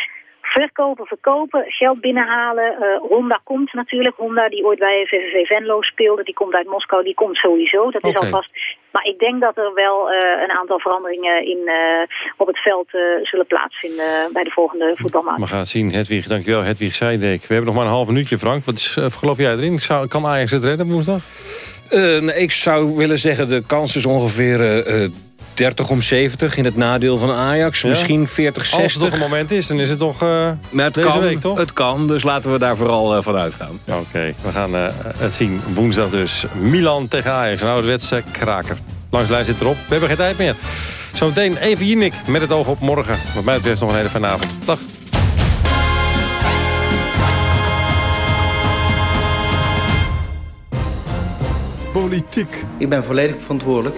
Verkopen, verkopen, geld binnenhalen. Uh, Honda komt natuurlijk. Honda die ooit bij VVV Venlo speelde, die komt uit Moskou, die komt sowieso. Dat is alvast. Maar ik denk dat er wel uh, een aantal veranderingen in, uh, op het veld zullen plaatsvinden bij de volgende voetbalmaat. We gaan het zien. Hedwig, dankjewel. Hedwig Zijdek. We hebben nog maar een half minuutje, Frank. Wat is, geloof jij erin? Ik zou, kan Ajax het redden woensdag? nee, ik zou willen zeggen, de kans is ongeveer 30 om 70 in het nadeel van Ajax. Ja? Misschien 40, 60. Als het toch een moment is, dan is het toch uh, maar het deze kan, week, toch? Het kan, dus laten we daar vooral uh, van uitgaan. Oké, okay, we gaan uh, het zien. Woensdag dus. Milan tegen Ajax. Een ouderwetse kraker. Langs de lijn zit erop. We hebben geen tijd meer. Zometeen even Jinek met het oog op morgen. Wat mij betreft nog een hele fijne avond. Dag. Politiek. Ik ben volledig verantwoordelijk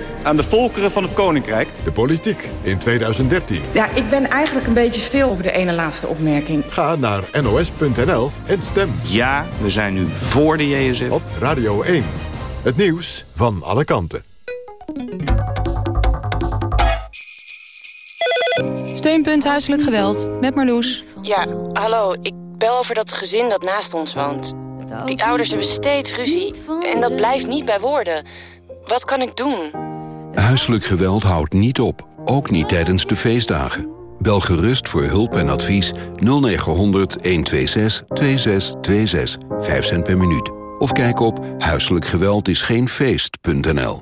aan de volkeren van het Koninkrijk. De politiek in 2013. Ja, ik ben eigenlijk een beetje stil over de ene laatste opmerking. Ga naar nos.nl en stem. Ja, we zijn nu voor de JSF. Op Radio 1. Het nieuws van alle kanten. Steunpunt Huiselijk Geweld, met Marloes. Ja, hallo, ik bel over dat gezin dat naast ons woont. Die ouders hebben steeds ruzie en dat blijft niet bij woorden. Wat kan ik doen? Huiselijk geweld houdt niet op, ook niet tijdens de feestdagen. Bel gerust voor hulp en advies 0900 126 2626, 5 cent per minuut. Of kijk op huiselijkgeweldisgeenfeest.nl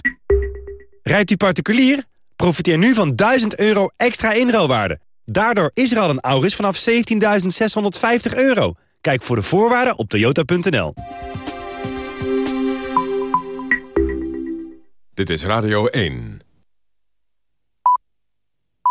Rijdt u particulier? Profiteer nu van 1000 euro extra inruilwaarde. Daardoor is er al een Auris vanaf 17.650 euro. Kijk voor de voorwaarden op toyota.nl. Dit is Radio 1.